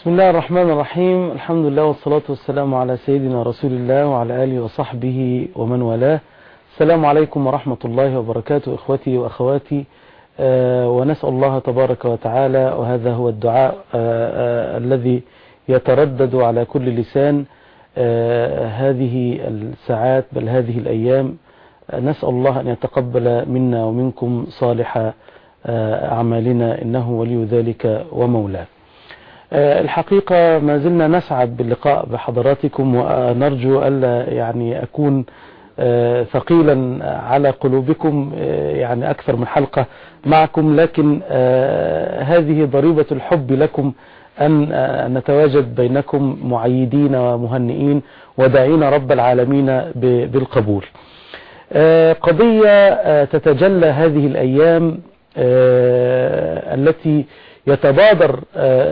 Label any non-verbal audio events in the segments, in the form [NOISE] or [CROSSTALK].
بسم الله الرحمن الرحيم. الحمد لله والصلاة والسلام على سيدنا رسول الله وعلى آله وصحبه ومن والاه. السلام عليكم ورحمة الله وبركاته إخوتي وأخواتي. آه ونسأل الله تبارك وتعالى وهذا هو الدعاء آه آه الذي يتردد على كل لسان هذه الساعات بل هذه الأيام. نسأل الله أن يتقبل منا ومنكم صالح أعمالنا إنه ولي ذلك ومولاه. الحقيقة ما زلنا نسعد باللقاء بحضراتكم ونرجو ألا يعني أكون ثقيلا على قلوبكم يعني أكثر من حلقة معكم لكن هذه ضريبة الحب لكم أن نتواجد بينكم معيدين ومهنئين وداعين رب العالمين بالقبول. قضية تتجلى هذه الأيام التي يتبادر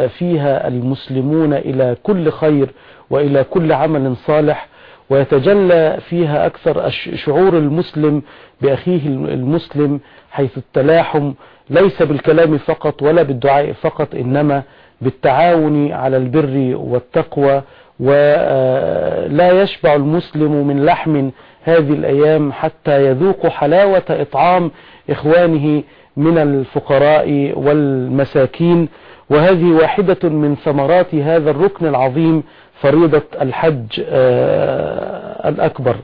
فيها المسلمون إلى كل خير وإلى كل عمل صالح ويتجلى فيها أكثر شعور المسلم بأخيه المسلم حيث التلاحم ليس بالكلام فقط ولا بالدعاء فقط إنما بالتعاون على البر والتقوى ولا يشبع المسلم من لحم هذه الأيام حتى يذوق حلاوة إطعام إخوانه من الفقراء والمساكين وهذه واحدة من ثمرات هذا الركن العظيم فريضة الحج الأكبر.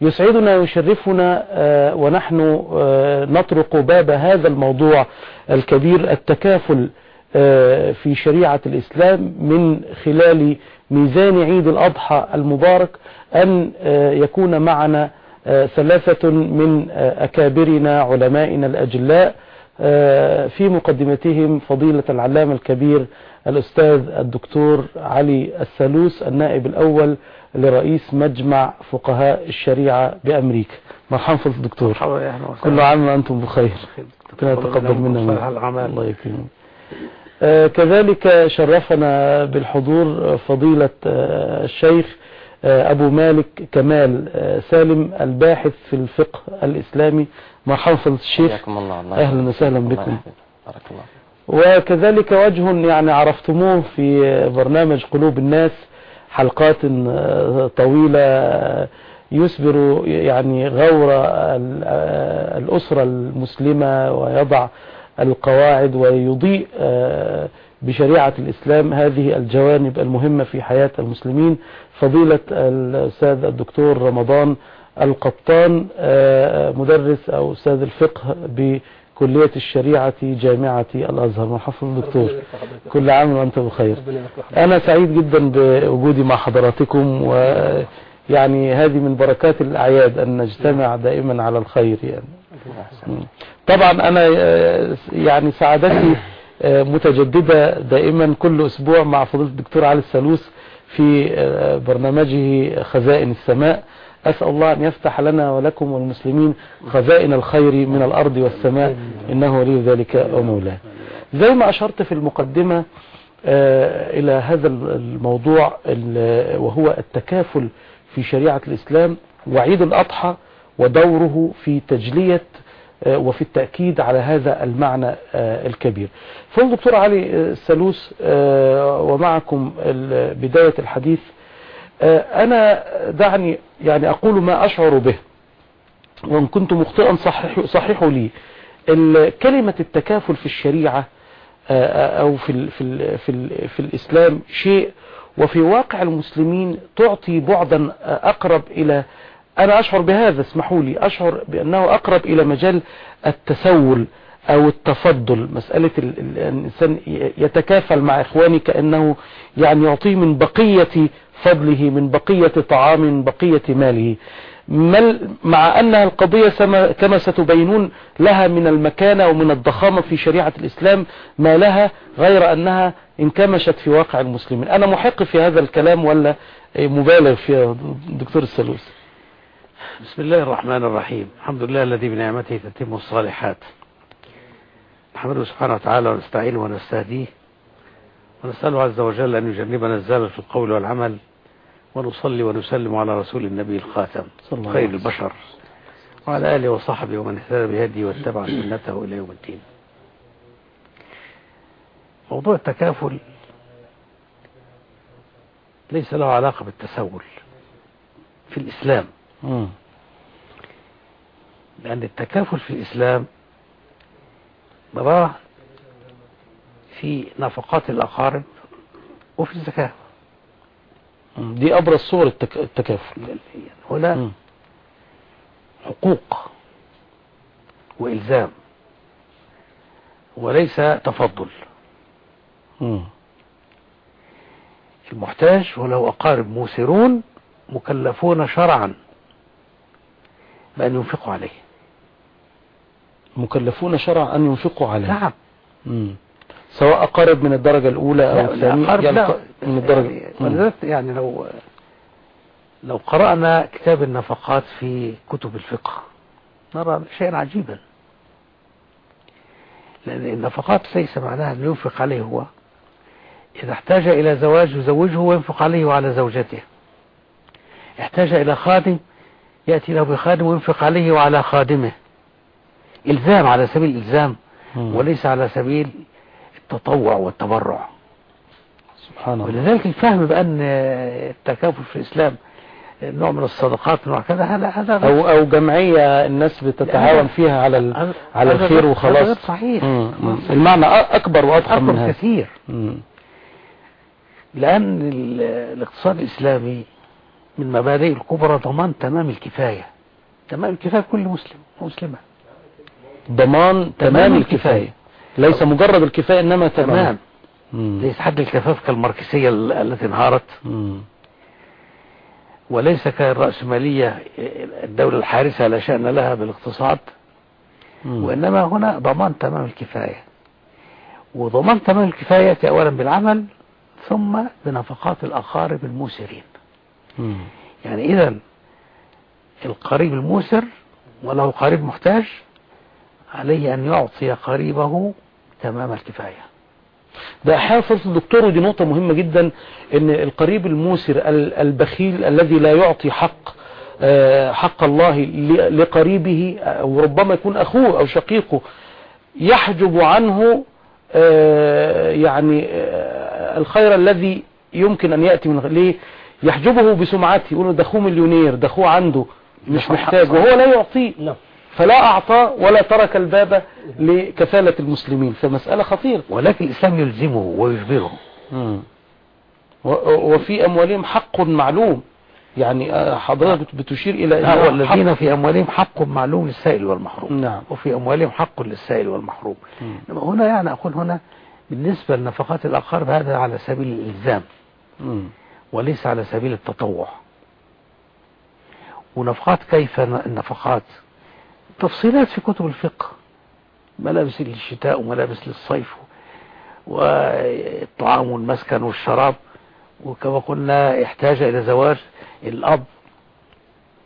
يسعدنا ويشرفنا ونحن نطرق باب هذا الموضوع الكبير التكافل في شريعة الإسلام من خلال ميزان عيد الأضحى المبارك أن يكون معنا ثلاثة من أكابرنا علمائنا الأجلاء في مقدمتهم فضيلة العلامة الكبير الأستاذ الدكتور علي السلوس النائب الأول لرئيس مجمع فقهاء الشريعة بأمريكا. مرحبا فضل الدكتور. كل عام وأنتم بخير. ربنا يتقبل منا الله يكرمك. آه كذلك شرفنا بالحضور فضيلة آه الشيخ آه أبو مالك كمال سالم الباحث في الفقه الإسلامي. مرحبا الشيخ. الله. الله أهلا وسهلا بكم. بارك الله وكذلك وجه يعني عرفتموه في برنامج قلوب الناس حلقات طويلة يسبر يعني غور الأسرة المسلمة ويضع القواعد ويضيء بشريعة الإسلام هذه الجوانب المهمة في حياة المسلمين. فضيلة الأستاذ الدكتور رمضان القبطان مدرس أو أستاذ الفقه بكلية الشريعة جامعة الأزهر. محفظ الدكتور. كل عام وأنت بخير. أنا سعيد جدا بوجودي مع حضراتكم ويعني هذه من بركات الأعياد أن نجتمع دائما على الخير يعني. طبعا أنا يعني سعادتي متجددة دائما كل أسبوع مع فضيلة الدكتور علي السلوس في برنامجه خزائن السماء. أسأل الله أن يفتح لنا ولكم والمسلمين خزائن الخير من الأرض والسماء إنه ولي ذلك ومولاه. زي ما أشرت في المقدمة إلى هذا الموضوع وهو التكافل في شريعة الإسلام وعيد الأضحى ودوره في تجلية وفي التأكيد على هذا المعنى الكبير. فالدكتور علي السلوس ومعكم بداية الحديث أنا دعني يعني أقول ما أشعر به. وإن كنت مخطئا صحيح صحيحوا لي. كلمة التكافل في الشريعة أو في ال في ال في, ال في الإسلام شيء وفي واقع المسلمين تعطي بعدا أقرب إلى أنا أشعر بهذا اسمحوا لي أشعر بأنه أقرب إلى مجال التسول أو التفضل. مسألة الإنسان يتكافل مع إخواني كأنه يعني يعطيه من بقية فضله من بقية طعام من بقية ماله. مع أنها القضية كما ستبينون لها من المكانة ومن الضخامة في شريعة الإسلام ما لها غير أنها انكمشت في واقع المسلمين. أنا محق في هذا الكلام ولا مبالغ فيه دكتور السلوس. بسم الله الرحمن الرحيم. الحمد لله الذي بنعمته تتم الصالحات. نحمده سبحانه وتعالى ونستعينه ونستهديه. ونسأله عز وجل أن يجنبنا الزلل في القول والعمل. ونصلي ونسلم على رسول النبي الخاتم خير البشر وعلى آله وصحبه ومن اهتدى بهديه واتبع سنته إلى يوم الدين موضوع التكافل ليس له علاقة بالتسول في الإسلام. لأن التكافل في الإسلام نراه في نفقات الأقارب وفي الزكاة. دي أبرز صور التك... التكافل هنا مم. حقوق وإلزام وليس تفضل مم. المحتاج وله أقارب موسرون مكلفون شرعا بأن ينفقوا عليه مكلفون شرعا أن ينفقوا عليه نعم. سواء أقارب من الدرجة الأولى أو الثانية يعني. من الدرجة يعني يعني لو لو قرأنا كتاب النفقات في كتب الفقه نرى شيئا عجيبا. لأن النفقات ليس معناها أن ينفق عليه هو. إذا احتاج إلى زواج يزوجه وينفق عليه وعلى زوجته. احتاج إلى خادم يأتي له بخادم وينفق عليه وعلى خادمه. إلزام على سبيل الإلزام. وليس على سبيل التطوع والتبرع. سبحان الله. ولذلك الفهم بأن التكافل في الإسلام نوع من الصدقات نوع كذا هذا هذا أو أو جمعية الناس بتتعاون فيها على ال... على الخير وخلاص. هذا غير صحيح. مم. مم. المعنى أكبر وأضخم من هذا. كثير. مم. لأن ال- الاقتصاد الإسلامي من مبادئ الكبرى ضمان تمام الكفاية. تمام الكفاية كل مسلم ومسلمة ضمان تمام الكفاية. ليس مجرد الكفاية إنما تمام. ليس حد الكفاف كالماركسية ال- التي انهارت. وليس كالرأسمالية الدولة الحارسة لا شأن لها بالاقتصاد. وإنما هنا ضمان تمام الكفاية وضمان تمام الكفاية يأتي أولا بالعمل ثم بنفقات الأقارب الموسرين مم. يعني إذا القريب الموسر وله قريب محتاج عليه أن يعطي قريبه تمام الكفاية. ده فضل الدكتور ودي نقطة مهمة جدا إن القريب الموسر ال- البخيل الذي لا يعطي حق آه، حق الله لقريبه أو ربما يكون أخوه أو شقيقه يحجب عنه آه، يعني آه، الخير الذي يمكن أن يأتي من ليه؟ يحجبه بسمعته يقول له ده أخوه مليونير ده أخوه عنده مش محتاج. وهو لا يعطيه لا فلا أعطى ولا ترك الباب لكفالة المسلمين. فمسألة خطيرة. ولكن الإسلام يلزمه ويجبره. وفي أموالهم حق معلوم. يعني آه، حضرتك بتشير إلى إنه والذين في أموالهم حق معلوم للسائل والمحروم. نعم. وفي أموالهم حق للسائل والمحروم. مم. هنا يعني أقول هنا بالنسبة لنفقات الأقارب هذا على سبيل الإلزام. مم. وليس على سبيل التطوع. ونفقات كيف النفقات؟ تفصيلات في كتب الفقه. ملابس للشتاء وملابس للصيف والطعام والمسكن والشراب. وكما قلنا يحتاج إلى زواج الأب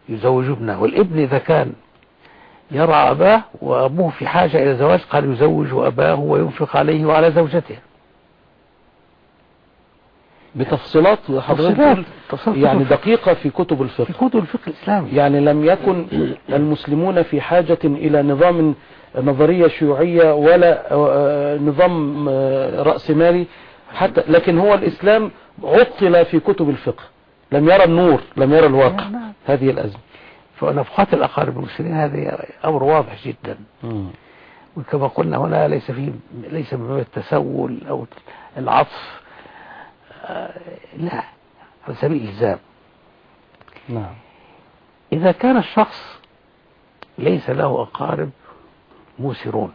يزوج ابنه. والابن إذا كان يرى أباه وأبوه في حاجة إلى زواج قال يزوج أباه وينفق عليه وعلى زوجته. بتفصيلات حضرتك يعني دقيقة في كتب في الفقه كتب الفقه الإسلامي. يعني لم يكن [CLEARS THROAT] المسلمون في حاجة إلى نظام نظرية شيوعية ولا آه، نظام آه، رأسمالي حتى لكن هو الإسلام عطل في كتب الفقه. لم يرى النور لم يرى الواقع. نعم. هذه الأزمة. فنفقات الأقارب المسلمين هذه أمر واضح جدا. وكما قلنا هنا ليس فيه ليس من التسول أو العطف. آه، لا على سبيل الإلزام. نعم. إذا كان الشخص ليس له أقارب موسرون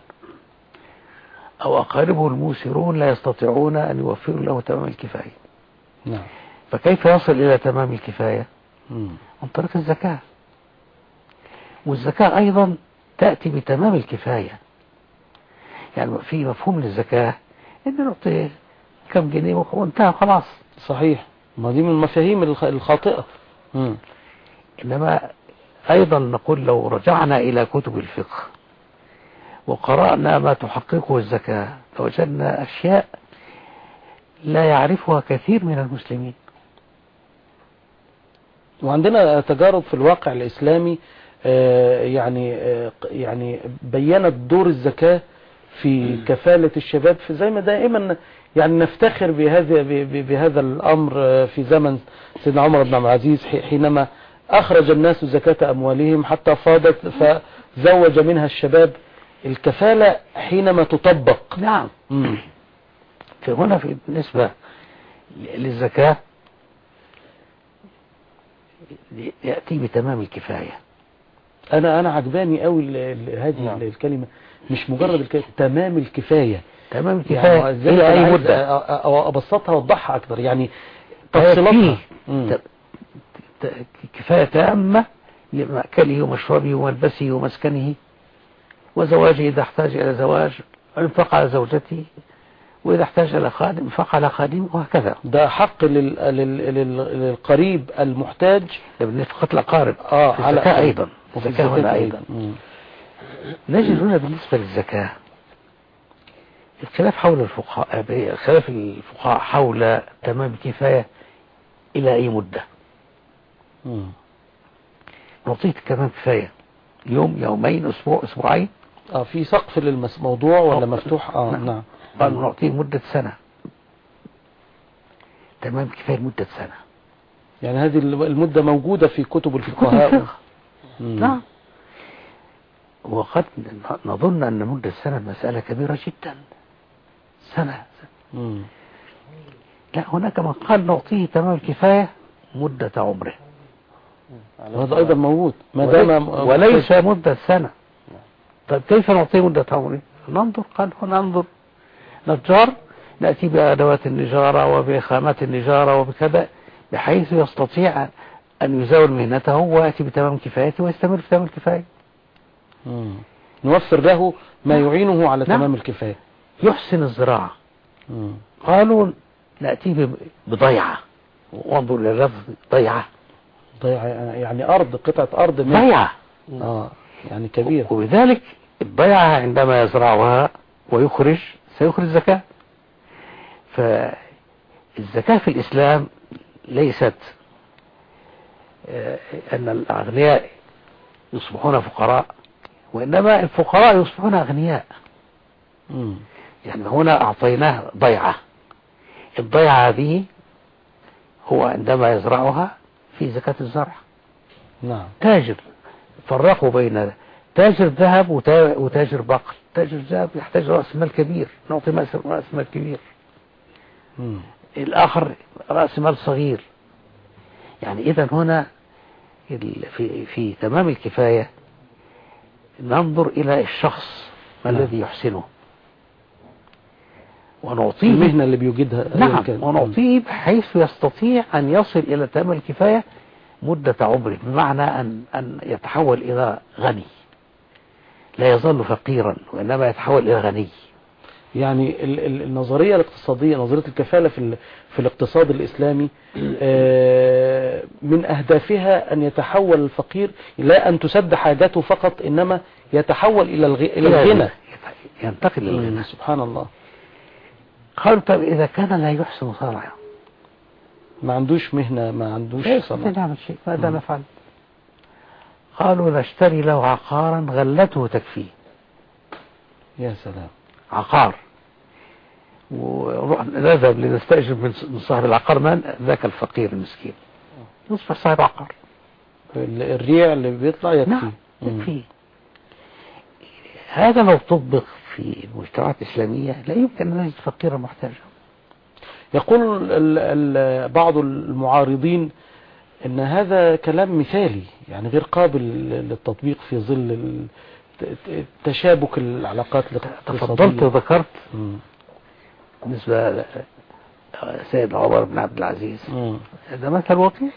أو أقاربه الموسرون لا يستطيعون أن يوفروا له تمام الكفاية. نعم. فكيف يصل إلى تمام الكفاية؟ مم. عن طريق الزكاة. والزكاة أيضا تأتي بتمام الكفاية. يعني في مفهوم للزكاة إن نعطي كم جنيه وانتهى خلاص. صحيح. ما دي من المفاهيم الخ- الخاطئة. مم. إنما أيضا نقول لو رجعنا إلى كتب الفقه وقرأنا ما تحققه الزكاة لوجدنا أشياء لا يعرفها كثير من المسلمين. وعندنا تجارب في الواقع الإسلامي آه، يعني آه، يعني بينت دور الزكاة في كفالة الشباب في زي ما دائما يعني نفتخر بهذا بهذا الأمر في زمن سيدنا عمر بن عبد العزيز حي- حينما أخرج الناس زكاة أموالهم حتى فاضت فزوج منها الشباب. الكفالة حينما تطبق. نعم. مم. فهنا في بالنسبة للزكاة يأتي بتمام الكفاية. أنا أنا عجباني قوي هذه نعم. الكلمة مش مجرد الكلمة تمام الكفاية. تمام يعني الكفاية إزاي إلى أي مدة؟ أ- أ- أ- أبسطها وأوضحها أكتر يعني فيكفيه تفصيلاتها. كفاية تامة لمأكله ومشربه وملبسه ومسكنه وزواجه إذا احتاج إلى زواج انفق على زوجته وإذا احتاج إلى خادم انفق على خادم وهكذا. ده حق لل... لل... لل... للقريب المحتاج. بالنفقة الأقارب آه في الزكاة أيضا. وفي الزكاة أيضا. مم. نجد هنا بالنسبة للزكاة الخلاف حول الفقهاء خلاف الفقهاء حول تمام الكفاية إلى أي مدة؟ مم. نعطيه تمام كفاية يوم يومين أسبوع أسبوعين؟ آه في سقف للموضوع ولا آه. مفتوح؟ آه نعم. نعم. قالوا نعطيه مدة سنة. تمام كفاية مدة سنة. يعني هذه المدة موجودة في كتب الفقهاء. نعم. وقد نظن أن مدة سنة مسألة كبيرة جدا. سنة. لا هناك من قال نعطيه تمام الكفاية مدة عمره. وهذا أيضا موجود. ما دام وليس مدة سنة. طيب كيف نعطيه مدة عمره؟ ننظر. قال هنا ننظر. نجار نأتي بأدوات النجارة وبخامات النجارة وبكذا بحيث يستطيع أن يزاول مهنته ويأتي بتمام كفايته ويستمر في تمام الكفاية. نوفر له ما يعينه على نعم. تمام الكفاية. يحسن الزراعة. قالوا نأتي ب- بضيعة. وانظر إلى اللفظ ضيعة. ضيع يعني أرض قطعة أرض من ضيعة. آه يعني كبيرة. وبذلك الضيعة عندما يزرعها ويخرج سيخرج زكاة. فالزكاة في الإسلام ليست آه، أن الأغنياء يصبحون فقراء وإنما الفقراء يصبحون أغنياء. يعني هنا أعطيناه ضيعة. الضيعة هذه هو عندما يزرعها في زكاة الزرع. نعم. تاجر. فرقوا بين تاجر ذهب وتا- وتاجر بقر. تاجر ذهب يحتاج رأس مال كبير. نعطي رأس مال كبير. مم. الآخر رأس مال صغير. يعني إذا هنا في, في تمام الكفاية ننظر إلى الشخص ما نعم. الذي يحسنه. ونعطيه المهنة اللي بيوجدها نعم. ونعطيه بحيث يستطيع أن يصل إلى تمام الكفاية مدة عمره بمعنى أن, أن يتحول إلى غني. لا يظل فقيرا وإنما يتحول إلى غني. يعني ال- ال- النظرية الاقتصادية نظرية الكفالة في في الاقتصاد الإسلامي آه، من أهدافها أن يتحول الفقير لا أن تسد حاجاته فقط إنما يتحول إلى الغ- إلى الغنى. ينتقل للغنى سبحان الله. قالوا طيب إذا كان لا يحسن صنعا ما عندوش مهنة ما عندوش لا يستطيع صنعة نعمل شيء ماذا. نفعل. قالوا نشتري له عقارا غلته تكفيه. يا سلام. عقار. ونروح نذهب لنستأجر من صاحب العقار. من ذاك الفقير المسكين. يصبح صاحب عقار. ال- الريع اللي بيطلع يكفي نعم. يكفي هذا لو طبق في المجتمعات الإسلامية لا يمكن أن نجد فقيرا محتاجا. يقول ال ال بعض المعارضين إن هذا كلام مثالي يعني غير قابل للتطبيق في ظل تشابك العلاقات تفضلت وذكرت. بالنسبة سيد عمر بن عبد العزيز. هذا مثل واقعي.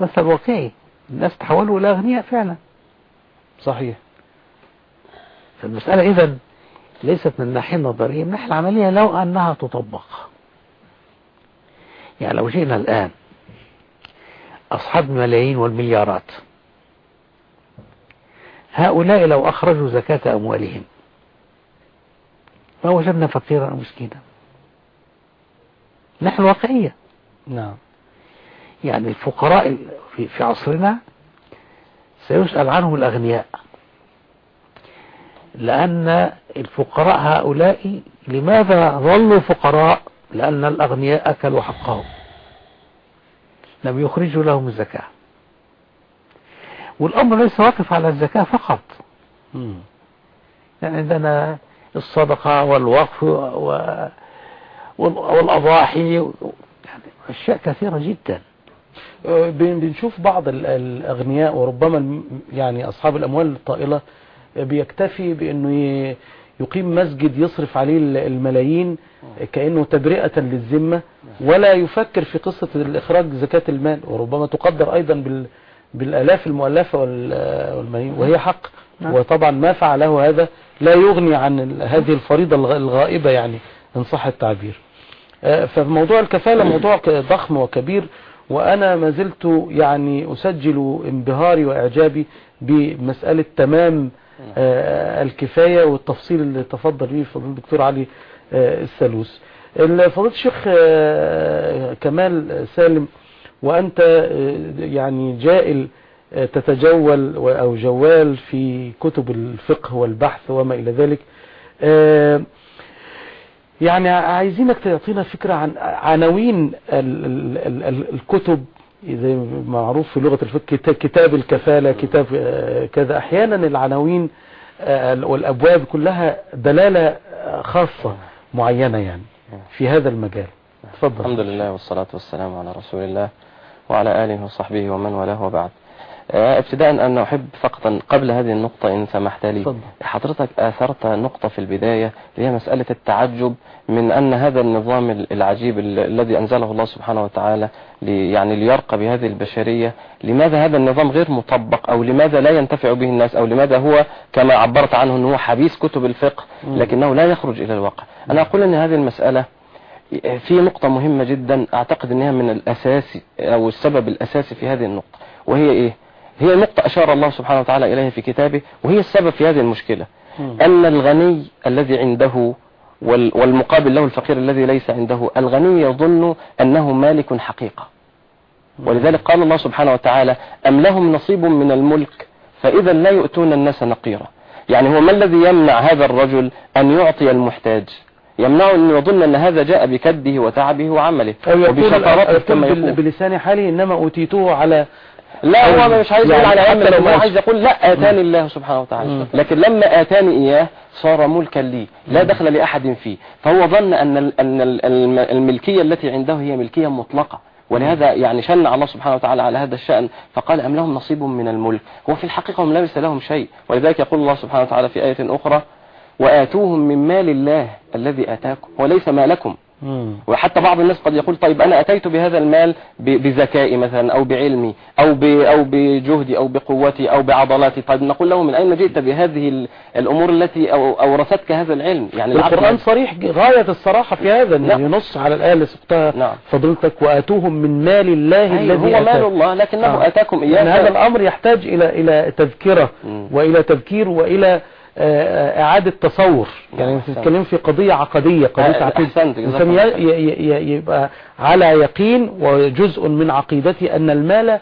مثل واقعي. الناس تحولوا إلى أغنياء فعلا. صحيح. فالمسألة إذا ليست من الناحية النظرية من الناحية العملية لو أنها تطبق. يعني لو جئنا الآن أصحاب الملايين والمليارات هؤلاء لو أخرجوا زكاة أموالهم ما وجدنا فقيرا أو مسكينا. نحن واقعية. نعم. يعني الفقراء في, في عصرنا سيسأل عنهم الأغنياء. لأن الفقراء هؤلاء لماذا ظلوا فقراء؟ لأن الأغنياء أكلوا حقهم. لم يخرجوا لهم الزكاة. والأمر ليس واقف على الزكاة فقط. يعني عندنا الصدقة والوقف و... وال- والأضاحي يعني أشياء كثيرة جدا. بن- بنشوف بعض ال- الأغنياء وربما يعني أصحاب الأموال الطائلة بيكتفي بأنه يقيم مسجد يصرف عليه ال- الملايين كأنه تبرئة للذمة ولا يفكر في قصة الإخراج زكاة المال وربما تقدر أيضا بال بالآلاف المؤلفة وال- والملايين وهي حق نعم. وطبعا ما فعله هذا لا يغني عن هذه الفريضة الغ- الغائبة يعني إن صح التعبير آه، فموضوع الكفالة [COUGHS] موضوع ضخم وكبير وأنا ما زلت يعني أسجل انبهاري وإعجابي بمسألة تمام الكفاية والتفصيل اللي تفضل به فضيلة الدكتور علي آه، السلوس ال- فضيلة الشيخ آه، كمال سالم وأنت آه، يعني جائل آه، تتجول أو جوال في كتب الفقه والبحث وما إلى ذلك. آه، يعني عايزينك تعطينا فكرة عن عناوين ال- ال- ال- ال- الكتب زي معروف في لغة الفقه كتا- كتاب الكفالة كتاب آه، كذا. أحيانا العناوين آه، والأبواب كلها دلالة آه، خاصة معينة يعني في هذا المجال. تفضل. الحمد لله والصلاة والسلام على رسول الله وعلى آله وصحبه ومن والاه وبعد. ابتداء أن أحب فقط قبل هذه النقطة إن سمحت لي. تفضل. حضرتك أثرت نقطة في البداية اللي هي مسألة التعجب من أن هذا النظام ال- العجيب ال- الذي أنزله الله سبحانه وتعالى لي يعني ليرقى بهذه البشرية لماذا هذا النظام غير مطبق؟ أو لماذا لا ينتفع به الناس؟ أو لماذا هو كما عبرت عنه أنه هو حبيس كتب الفقه. لكنه لا يخرج إلى الواقع. أنا أقول أن هذه المسألة في نقطة مهمة جدا أعتقد أنها من الأساس أو السبب الأساسي في هذه النقطة وهي إيه؟ هي نقطة أشار الله سبحانه وتعالى إليها في كتابه وهي السبب في هذه المشكلة. أن الغني الذي عنده وال- والمقابل له الفقير الذي ليس عنده الغني يظن أنه مالك حقيقة. ولذلك قال الله سبحانه وتعالى أم لهم نصيب من الملك فإذا لا يؤتون الناس نقيرا. يعني هو ما الذي يمنع هذا الرجل أن يعطي المحتاج؟ يمنعه أن يظن أن هذا جاء بكده وتعبه وعمله وبشطارته كما يقول بلسان حاله إنما أوتيته على لا هو مش عايز يقول يعني على علم لو ما عايز يقول لا آتاني الله سبحانه وتعالى. مم. لكن لما آتاني إياه صار ملكا لي لا دخل لأحد فيه. فهو ظن أن ال- أن ال- الم- الملكية التي عنده هي ملكية مطلقة. ولهذا يعني شنع الله سبحانه وتعالى على هذا الشأن. فقال أم لهم نصيب من الملك؟ هو في الحقيقة هم ليس لهم شيء. ولذلك يقول الله سبحانه وتعالى في آية أخرى وآتوهم من مال الله الذي آتاكم وليس مالكم. مم. وحتى بعض الناس قد يقول طيب أنا أتيت بهذا المال بذكائي مثلا أو بعلمي أو ب- أو بجهدي أو بقوتي أو بعضلاتي طيب نقول له من أين جئت بهذه ال- الأمور التي أو- أورثتك هذا العلم يعني القرآن صريح غاية الصراحة في هذا إنه نعم. ينص على الآية اللي سقتها نعم. فضلتك وآتوهم من مال الله أيوه الذي هو مال. الله لكنه آه. آتاكم إياه يعني هذا الأمر يحتاج إلى إلى تذكرة. وإلى تذكير وإلى آه، إعادة تصور. يعني أنت أحسنت. بتتكلم في قضية عقدية قضية آه، عقيدة. ي- يبقى على يقين وجزء من عقيدته أن المال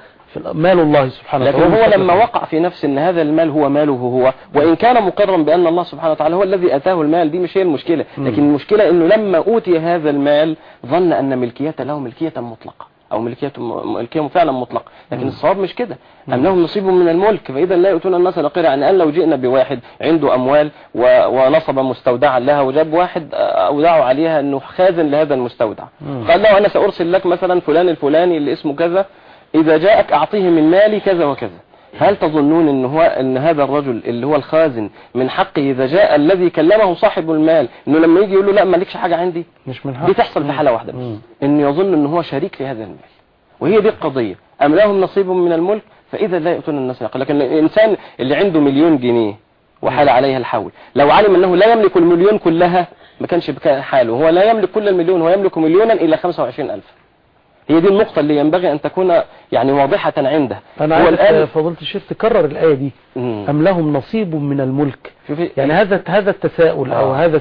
مال الله سبحانه لكن وتعالى هو لما وقع في نفسه أن هذا المال هو ماله هو وإن كان مقرا بأن الله سبحانه وتعالى هو الذي أتاه المال دي مش هي المشكلة. مم. لكن المشكلة إنه لما أوتي هذا المال ظن أن ملكيته له ملكية مطلقة. أو ملكية ملكية فعلا مطلقة. لكن. الصواب مش كده. أم لهم نصيب من الملك. فاذا لا يؤتون الناس نقيرا. يعني ان لو جئنا بواحد عنده أموال و- ونصب مستودعا لها وجاب واحد أودعه عليها إنه خازن لهذا المستودع. قال له أنا سأرسل لك مثلا فلان الفلاني اللي اسمه كذا. إذا جاءك أعطيه من مالي كذا وكذا. هل تظنون إن هو إن هذا الرجل اللي هو الخازن من حقه إذا جاء الذي كلمه صاحب المال إنه لما يجي يقول له لا مالكش حاجة عندي؟ مش من حق دي تحصل في حالة واحدة بس. انه يظن إن هو شريك في هذا المال. وهي دي القضية. أم لهم نصيب من الملك؟ فإذا لا يؤتون الناس نقل لكن الإنسان اللي عنده مليون جنيه وحال عليها الحول لو علم إنه لا يملك المليون كلها ما كانش بكان حاله. هو لا يملك كل المليون هو يملك مليونا إلى 25000 هي دي النقطة اللي ينبغي أن تكون يعني واضحة عنده أنا الآن فضيلة الشيخ تكرر الآية دي مم. أم لهم نصيب من الملك يعني هذا هذا التساؤل أو آه. هذا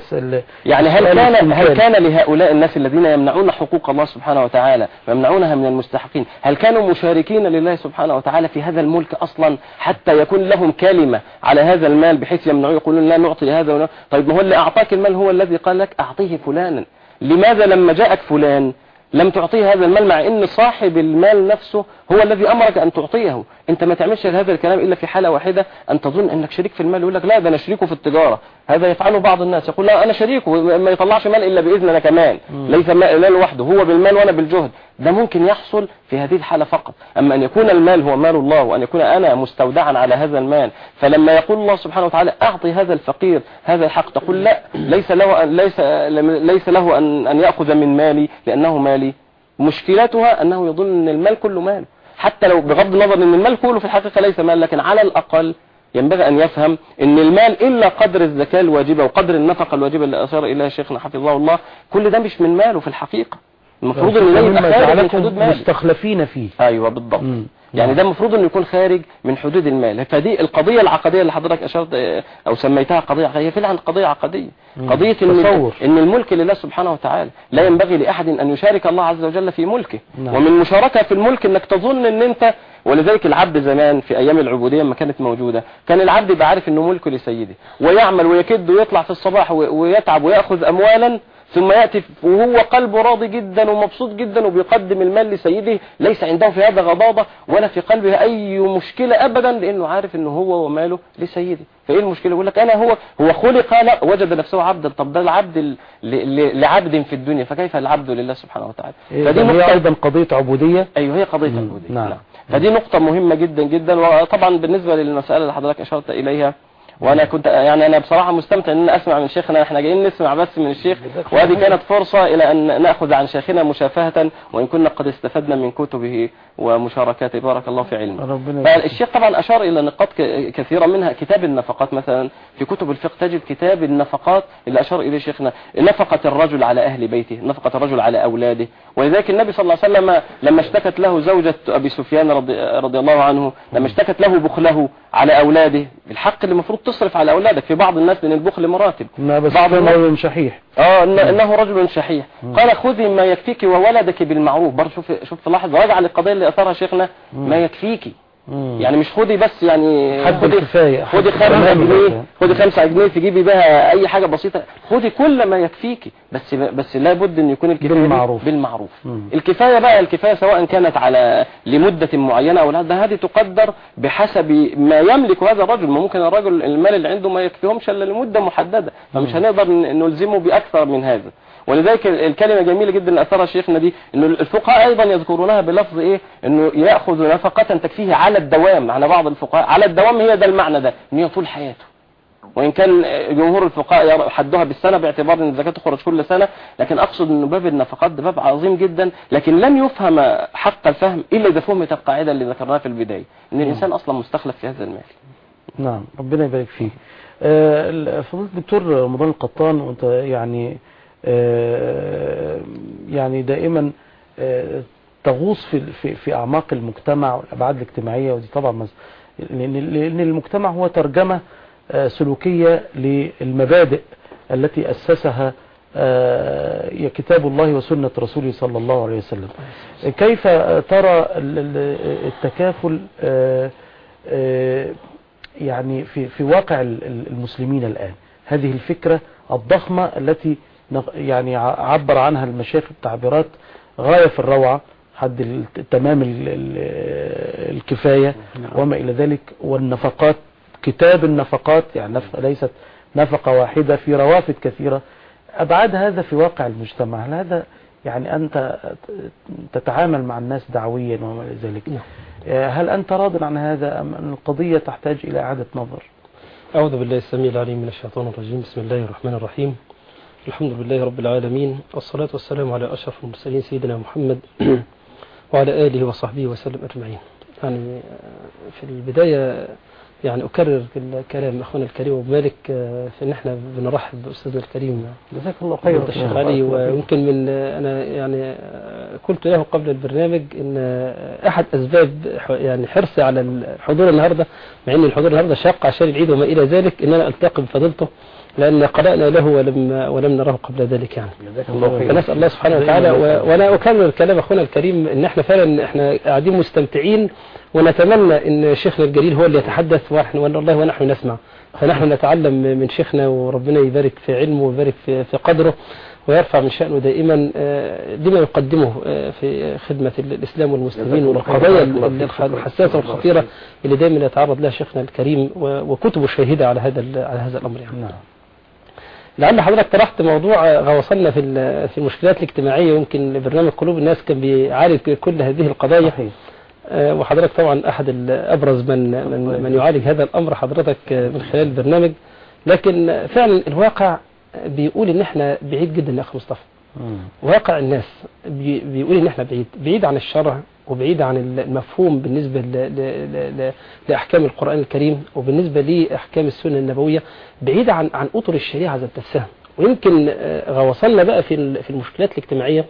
يعني هل كان هل. كان لهؤلاء الناس الذين يمنعون حقوق الله سبحانه وتعالى ويمنعونها من المستحقين هل كانوا مشاركين لله سبحانه وتعالى في هذا الملك أصلا حتى يكون لهم كلمة على هذا المال بحيث يمنعوه يقولون لا نعطي هذا ولا طيب ما هو اللي أعطاك المال هو الذي قال لك أعطيه فلانا لماذا لما جاءك فلان لم تعطيه هذا المال مع إن صاحب المال نفسه هو الذي أمرك أن تعطيه. أنت ما تعملش هذا الكلام إلا في حالة واحدة. أن تظن أنك شريك في المال يقول لك لا ده أنا شريكه في التجارة. هذا يفعله بعض الناس. يقول لا أنا شريكه ما يطلعش مال إلا بإذن أنا كمان. ليس مال لا لوحده هو بالمال وأنا بالجهد. ده ممكن يحصل في هذه الحالة فقط. أما أن يكون المال هو مال الله وأن يكون أنا مستودعا على هذا المال فلما يقول الله سبحانه وتعالى أعطي هذا الفقير هذا الحق تقول لا ليس له أن ليس ليس له ان أن يأخذ من مالي لأنه مالي. مشكلتها أنه يظن إن المال كله ماله حتى لو بغض النظر إن المال كله في الحقيقة ليس مال لكن على الأقل ينبغي أن يفهم إن المال إلا قدر الزكاة الواجبة وقدر النفقة الواجبة اللي أشار إليها شيخنا حفظه الله كل ده مش من ماله في الحقيقة. المفروض مما يبقى خارج من حدود مستخلفين فيه. أيوه بالضبط. يعني. ده المفروض إنه يكون خارج من حدود المال فدي القضية العقدية اللي حضرتك أشرت أو سميتها قضية عقدية هي فعلا قضية عقدية. قضية إن تصور. إن الملك لله سبحانه وتعالى لا ينبغي لأحد أن يشارك الله عز وجل في ملكه نعم. ومن مشاركة في الملك إنك تظن إن أنت ولذلك العبد زمان في أيام العبودية لما كانت موجودة كان العبد يبقى عارف إنه ملكه لسيده ويعمل ويكد ويطلع في الصباح ويتعب ويأخذ اموالا ثم يأتي وهو قلبه راضي جدا ومبسوط جدا وبيقدم المال لسيده ليس عنده في هذا غضاضة ولا في قلبه أي مشكلة أبدا لأنه عارف أنه هو وماله لسيده فإيه المشكلة يقول لك أنا هو هو خلق لا وجد نفسه عبدا طب ده العبد لعبد في الدنيا فكيف العبد لله سبحانه وتعالى فدي هي نقطة أيضا قضية عبودية أيوه هي قضية مم. العبوديه نعم. نعم. فدي نقطة مهمة جدا جدا وطبعا بالنسبة للمسألة اللي حضرتك أشرت إليها وأنا كنت يعني أنا بصراحة مستمتع إن أنا أسمع من شيخنا. إحنا جايين نسمع بس من الشيخ. وهذه كانت فرصة إلى أن نأخذ عن شيخنا مشافهة وإن كنا قد استفدنا من كتبه ومشاركاته بارك الله في علمه. فالشيخ طبعا أشار إلى نقاط ك- كثيرة منها كتاب النفقات مثلا. في كتب الفقه تجد كتاب النفقات اللي أشار إليه شيخنا نفقة الرجل على أهل بيته نفقة الرجل على أولاده. ولذلك النبي صلى الله عليه وسلم لما اشتكت له زوجة أبي سفيان رضي, رضي الله عنه لما اشتكت له بخله على أولاده الحق اللي المفروض تصرف على أولادك في بعض الناس من البخل مراتب. ما بس بعض رجل شحيح. آه إن إنه رجل شحيح. قال خذي ما يكفيك وولدك بالمعروف. برضه شوف شوف لاحظ راجع للقضيه اللي اثرها شيخنا ما يكفيكي مم. يعني مش خدي بس يعني حد خدي الكفاية خدي حد خمسة تمام جنيه الكفاية. خدي خمسة جنيه تجيبي بها أي حاجة بسيطة. خدي كل ما يكفيكي بس بس لابد إن يكون الكفاية دي بالمعروف. بالمعروف. مم. الكفاية بقى الكفاية سواء كانت على لمدة معينة أو لا ده هذه تقدر بحسب ما يملك هذا الرجل. ما ممكن الرجل المال اللي عنده ما يكفيهمش إلا لمدة محددة. فمش هنقدر نلزمه بأكثر من هذا. ولذلك ال- الكلمة جميلة جدا اللي أثرها شيخنا دي إنه الفقهاء أيضا يذكرونها بلفظ إيه؟ إنه يأخذ نفقة تكفيه على الدوام. على بعض الفقهاء على الدوام هي ده المعنى ده إن هي طول حياته. وإن كان جمهور الفقهاء حدها بالسنة باعتبار أن الزكاة تخرج كل سنة لكن أقصد أن باب النفقات ده باب عظيم جدا لكن لن يفهم حق الفهم إلا إذا فهمت القاعدة اللي ذكرناها في البداية أن الإنسان أصلا مستخلف في هذا المال. نعم ربنا يبارك فيك. آه، ال- فضيلة الدكتور رمضان القطان وأنت يعني آه، يعني دائما آه، تغوص في في في أعماق المجتمع والأبعاد الاجتماعية ودي طبعا لأن المجتمع هو ترجمة آه، سلوكية للمبادئ التي أسسها آه، كتاب الله وسنة رسوله صلى الله عليه وسلم. كيف آه، ترى ال- ال- التكافل آه، آه، يعني في في واقع ال- ال- المسلمين الآن؟ هذه الفكرة الضخمة التي يعني عبر عنها المشايخ التعبيرات غاية في الروعة حد تمام ال- ال- الكفاية وما إلى ذلك. والنفقات كتاب النفقات يعني ليست نفقة واحدة في روافد كثيرة. أبعاد هذا في واقع المجتمع. هل هذا يعني أنت تتعامل مع الناس دعويا وما إلى ذلك؟ هل أنت راض عن هذا أم أن القضية تحتاج إلى إعادة نظر؟ أعوذ بالله السميع العليم من الشيطان الرجيم. بسم الله الرحمن الرحيم. الحمد لله رب العالمين والصلاة والسلام على أشرف المرسلين سيدنا محمد [CLEARS THROAT] وعلى آله وصحبه وسلم أجمعين. يعني في البداية يعني أكرر الكلام أخونا الكريم أبو مالك آه، في إن إحنا بنرحب بأستاذنا الكريم. جزاك الله خير. الشيخ علي ويمكن من أنا يعني آه، قلت له قبل البرنامج إن آه، أحد أسباب يعني حرصي على الحضور النهاردة مع إن الحضور النهاردة شاق عشان العيد وما إلى ذلك إن أنا ألتقي بفضيلته لأن قرأنا له ولم ولم نراه قبل ذلك يعني. جزاك الله خير. فنسأل الله سبحانه وتعالى وأنا أكمل الكلام أخونا الكريم إن إحنا فعلا إحنا قاعدين مستمتعين ونتمنى إن شيخنا الجليل هو اللي يتحدث ونحن والله ونحن نسمع. فنحن نتعلم من شيخنا وربنا يبارك في علمه ويبارك في في قدره ويرفع من شأنه دائما آه، لما يقدمه آه، في خدمة ال- الإسلام والمسلمين. والقضايا الحساسة والخطيرة اللي دائما يتعرض لها شيخنا الكريم وكتبه شاهدة على هذا على هذا الأمر يعني. نعم. لعل حضرتك طرحت موضوع غوصلنا في في المشكلات الاجتماعية يمكن برنامج قلوب الناس كان بيعالج كل هذه القضايا. صحيح. آه، وحضرتك طبعا أحد الأبرز من من, من يعالج هذا الأمر حضرتك آه، من خلال البرنامج. لكن فعلا الواقع بيقول إن إحنا بعيد جدا يا أخي مصطفى. واقع الناس بي- بيقول إن إحنا بعيد بعيد عن الشرع وبعيد عن المفهوم بالنسبة ل ل ل ل لأحكام القرآن الكريم وبالنسبة لأحكام السنة النبوية بعيد عن عن أطر الشريعة ذات نفسها. ويمكن آه، غوصلنا بقى في في المشكلات الاجتماعية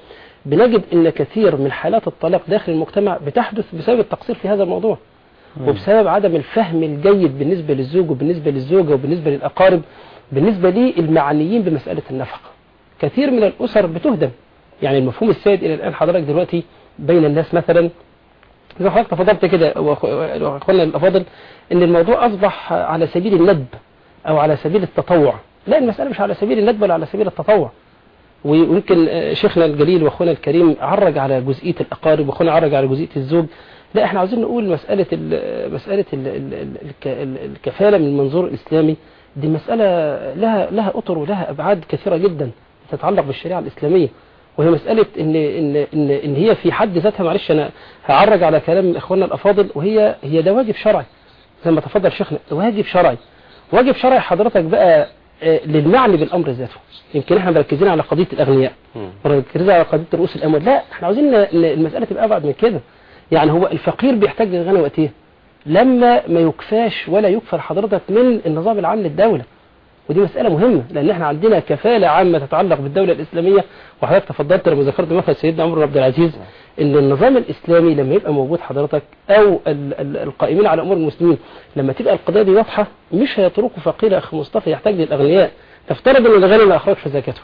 بنجد إن كثير من حالات الطلاق داخل المجتمع بتحدث بسبب التقصير في هذا الموضوع. وبسبب عدم الفهم الجيد بالنسبة للزوج وبالنسبة للزوجة وبالنسبة للأقارب بالنسبة للمعنيين بمسألة النفقة. كثير من الأسر بتهدم. يعني المفهوم السائد إلى الآن حضرتك دلوقتي بين الناس مثلا زي حضرتك تفضلت كده وأخ- وأخواننا الأفاضل إن الموضوع أصبح على سبيل الندب أو على سبيل التطوع. لا المسألة مش على سبيل الندب ولا على سبيل التطوع. ويمكن آه، شيخنا الجليل وأخونا الكريم عرج على جزئية الأقارب وأخونا عرج على جزئية الزوج. لا إحنا عاوزين نقول مسألة ال مسألة ال ال ال الك- ال- الكفالة من المنظور الإسلامي دي مسألة لها لها أطر ولها أبعاد كثيرة جدا. تتعلق بالشريعة الإسلامية وهي مسألة إن إن إن إن هي في حد ذاتها معلش أنا هعرج على كلام إخواننا الأفاضل وهي هي ده واجب شرعي زي ما تفضل شيخنا واجب شرعي. واجب شرعي حضرتك بقى آه، للمعني بالأمر ذاته. يمكن إحنا مركزين على قضية الأغنياء مركزين على قضية رؤوس الأموال. لا إحنا عاوزين المسألة تبقى أبعد من كده. يعني هو الفقير بيحتاج للغنى وقت إيه؟ لما ما يكفاش ولا يكفر حضرتك من النظام العام للدولة. ودي مسألة مهمة لأن إحنا عندنا كفالة عامة تتعلق بالدولة الإسلامية. وحضرتك تفضلت لما ذكرت مثل سيدنا عمر بن عبد العزيز إن النظام الإسلامي لما يبقى موجود حضرتك أو ال- ال- القائمين على أمور المسلمين لما تبقى القضايا دي واضحة مش هيتركوا فقير أخي مصطفى يحتاج للأغنياء. تفترض إن الغني ما أخرجش زكاته.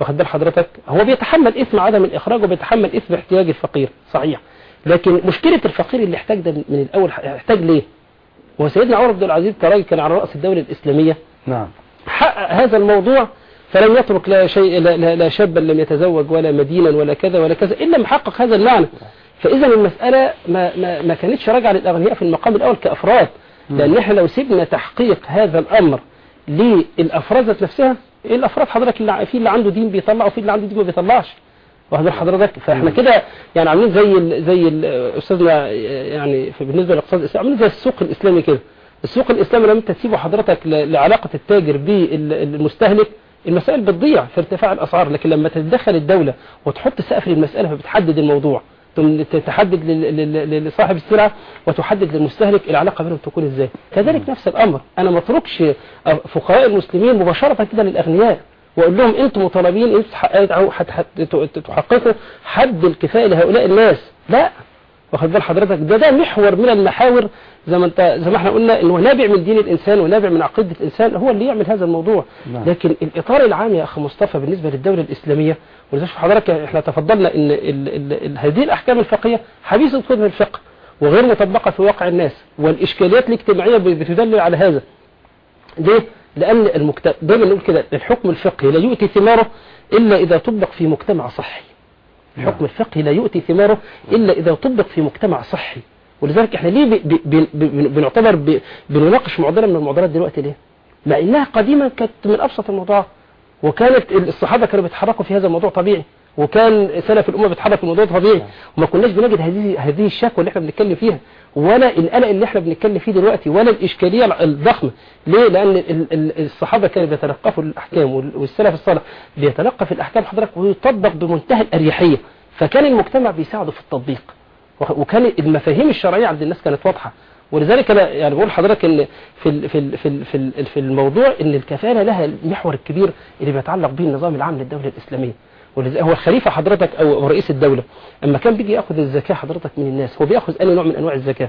واخد بال حضرتك؟ هو بيتحمل إثم عدم الإخراج وبيتحمل إثم احتياج الفقير صحيح. لكن مشكلة الفقير اللي احتاج ده من الأول احتاج ليه؟ هو سيدنا عمر بن العزيز كراجل كان على رأس الدولة الإسلامية. نعم. حقق هذا الموضوع فلم يترك لا شيء لا, لا, لا شابا لم يتزوج ولا مدينا ولا كذا ولا كذا إلا محقق هذا المعنى. فإذا المسألة ما, ما, ما كانتش راجعة للأغنياء في المقام الأول كأفراد. لأن إحنا لو سيبنا تحقيق هذا الأمر للأفراد ذات نفسها إيه الأفراد حضرتك اللي في اللي عنده دين بيطلع وفي اللي عنده دين ما بيطلعش. واخد حضرتك. فإحنا كده يعني عاملين زي ال زي ال أستاذنا يعني في بالنسبة للاقتصاد الاسلامي عاملين زي السوق الإسلامي كده. السوق الإسلامي لما انت تسيبه حضرتك ل- لعلاقة التاجر بالمستهلك المسائل بتضيع في ارتفاع الأسعار لكن لما تتدخل الدولة وتحط سقف للمسألة فبتحدد الموضوع تحدد لصاحب السلعة وتحدد للمستهلك العلاقة بينهم تكون إزاي. كذلك نفس الأمر أنا ما أتركش فقراء المسلمين مباشرة كده للأغنياء وأقول لهم أنتم مطالبين أنتم تحققوا- حد الكفايه لهؤلاء الناس. لا. واخد بال حضرتك ده ده محور من المحاور زي ما انت زي ما إحنا قلنا انه نابع من دين الإنسان ونابع من عقيدة الإنسان هو اللي يعمل هذا الموضوع نعم. لكن الإطار العام يا اخ مصطفى بالنسبة للدولة الإسلامية ولذلك حضرتك إحنا تفضلنا إن ال ال ال هذه الأحكام الفقهية حبيسه كتب الفقه وغير مطبقة في واقع الناس والإشكاليات الاجتماعية بتدل على هذا ليه؟ لأن المكت... دايما نقول كده الحكم الفقهي لا يؤتي ثماره إلا إذا طبق في مجتمع صحي الحكم الفقهي لا يؤتي ثماره إلا إذا طبق في مجتمع صحي ولذلك إحنا ليه. بنعتبر. بنناقش معضلة من المعضلات دلوقتي ليه؟ مع إنها قديما كانت من أبسط الموضوعات وكانت الصحابة كانوا بيتحركوا في هذا الموضوع طبيعي وكان سلف الأمة بيتحرك في الموضوع طبيعي وما كناش بنجد هذه هذه الشكوى اللي إحنا بنتكلم فيها ولا القلق اللي إحنا بنتكلم فيه دلوقتي ولا الإشكالية الضخمة. ليه؟ لأن ال- ال- الصحابة كانوا بيتلقفوا الأحكام وال- والسلف الصالح بيتلقف الأحكام حضرتك ويطبق بمنتهى الأريحية. فكان المجتمع بيساعده في التطبيق. وكان المفاهيم الشرعية عند الناس كانت واضحة. ولذلك أنا يعني بقول لحضرتك إن في ال- في ال- في ال- في ال- في الموضوع إن الكفالة لها المحور الكبير اللي بيتعلق به النظام العام للدولة الإسلامية. هو الخليفه حضرتك أو رئيس الدولة. أما كان بيجي يأخذ الزكاة حضرتك من الناس هو بيأخذ اي نوع من أنواع الزكاة.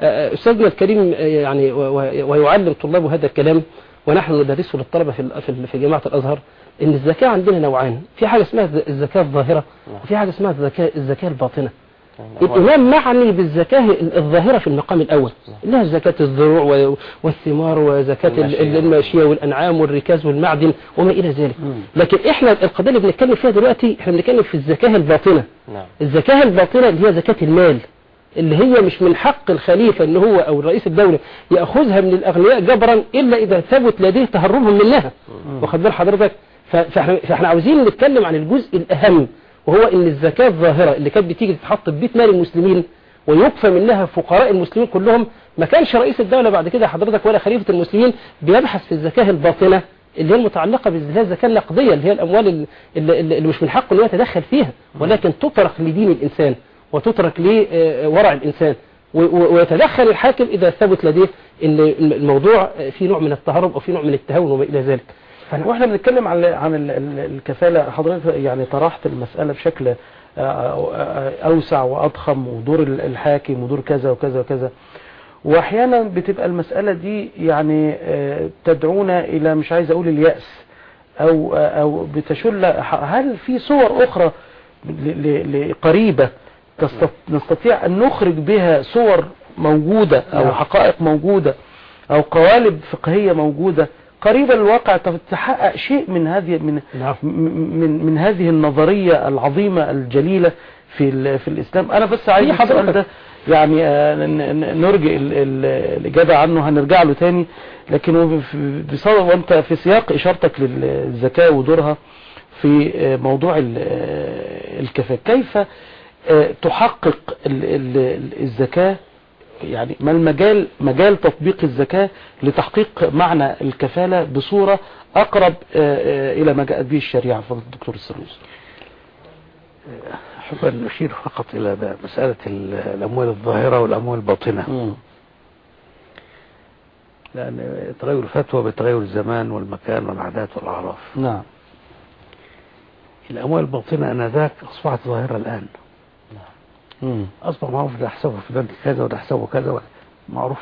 آه، أستاذنا الكريم آه، يعني ويعلم طلابه هذا الكلام ونحن ندرسه للطلبة في في ال- في جامعة الأزهر إن الزكاة عندنا نوعان. في حاجة اسمها الز- الزكاة الظاهرة وفي حاجة اسمها الزكاة الباطنة. الإمام معني بالزكاة الظاهرة في المقام الأول. اللي هي زكاة الزروع والثمار وزكاة ال- الماشية. والأنعام والركاز والمعدن وما إلى ذلك. لكن إحنا القضية اللي بنتكلم فيها دلوقتي إحنا بنتكلم في الزكاة الباطنة. نعم. الزكاة الباطنة اللي هي زكاة المال اللي هي مش من حق الخليفة ان هو أو رئيس الدولة يأخذها من الأغنياء جبرا إلا إذا ثبت لديه تهربهم منها. واخد بال حضرتك؟ فإحنا عاوزين نتكلم عن الجزء الأهم. وهو إن الزكاة الظاهرة اللي كانت بتيجي تتحط في بيت مال المسلمين ويكفى منها فقراء المسلمين كلهم ما كانش رئيس الدولة بعد كده حضرتك ولا خليفة المسلمين بيبحث في الزكاة الباطنة اللي هي المتعلقة بالزكاة الزكاة النقدية اللي هي الأموال ال- اللي, اللي مش من حقه إنه يتدخل فيها ولكن تترك لدين الإنسان وتترك لورع الإنسان. ويتدخل الحاكم إذا ثبت لديه إن الموضوع فيه نوع من التهرب أو فيه نوع من التهاون وما إلى ذلك. وإحنا بنتكلم عن عن ال- ال- الكفالة. حضرتك يعني طرحت المسألة بشكل آه، آه، أوسع وأضخم ودور ال- الحاكم ودور كذا وكذا وكذا. وأحيانا بتبقى المسألة دي يعني آه، تدعونا إلى مش عايز أقول اليأس أو أو بتشل. هل في صور قريبة تست- نستطيع أن نخرج بها صور موجودة أو نعم. حقائق موجودة أو قوالب فقهية موجودة قريبة للواقع تحقق شيء من هذه من نعم. من من هذه النظرية العظيمة الجليلة في في الإسلام أنا بس عايز السؤال. ده يعني آه، نرجئ ال- ال- الإجابة عنه هنرجع له تاني لكن بصدد وأنت في سياق إشارتك للزكاة ودورها في آه، موضوع آه، الكفاءة كيف تحقق ال- ال- الزكاة يعني ما المجال مجال تطبيق الزكاة لتحقيق معنى الكفالة بصورة أقرب آه، آه، إلى ما جاءت به الشريعة. فضل الدكتور السروس أحب أن أشير فقط إلى مسألة ال- الأموال الظاهرة والأموال الباطنة. لأن تغير الفتوى بتغير الزمان والمكان والعادات والأعراف. نعم. الأموال الباطنة أنذاك أصبحت ظاهرة الآن. مم. أصبح معروف ده حسابه في بنك كذا وده حسابه كذا معروف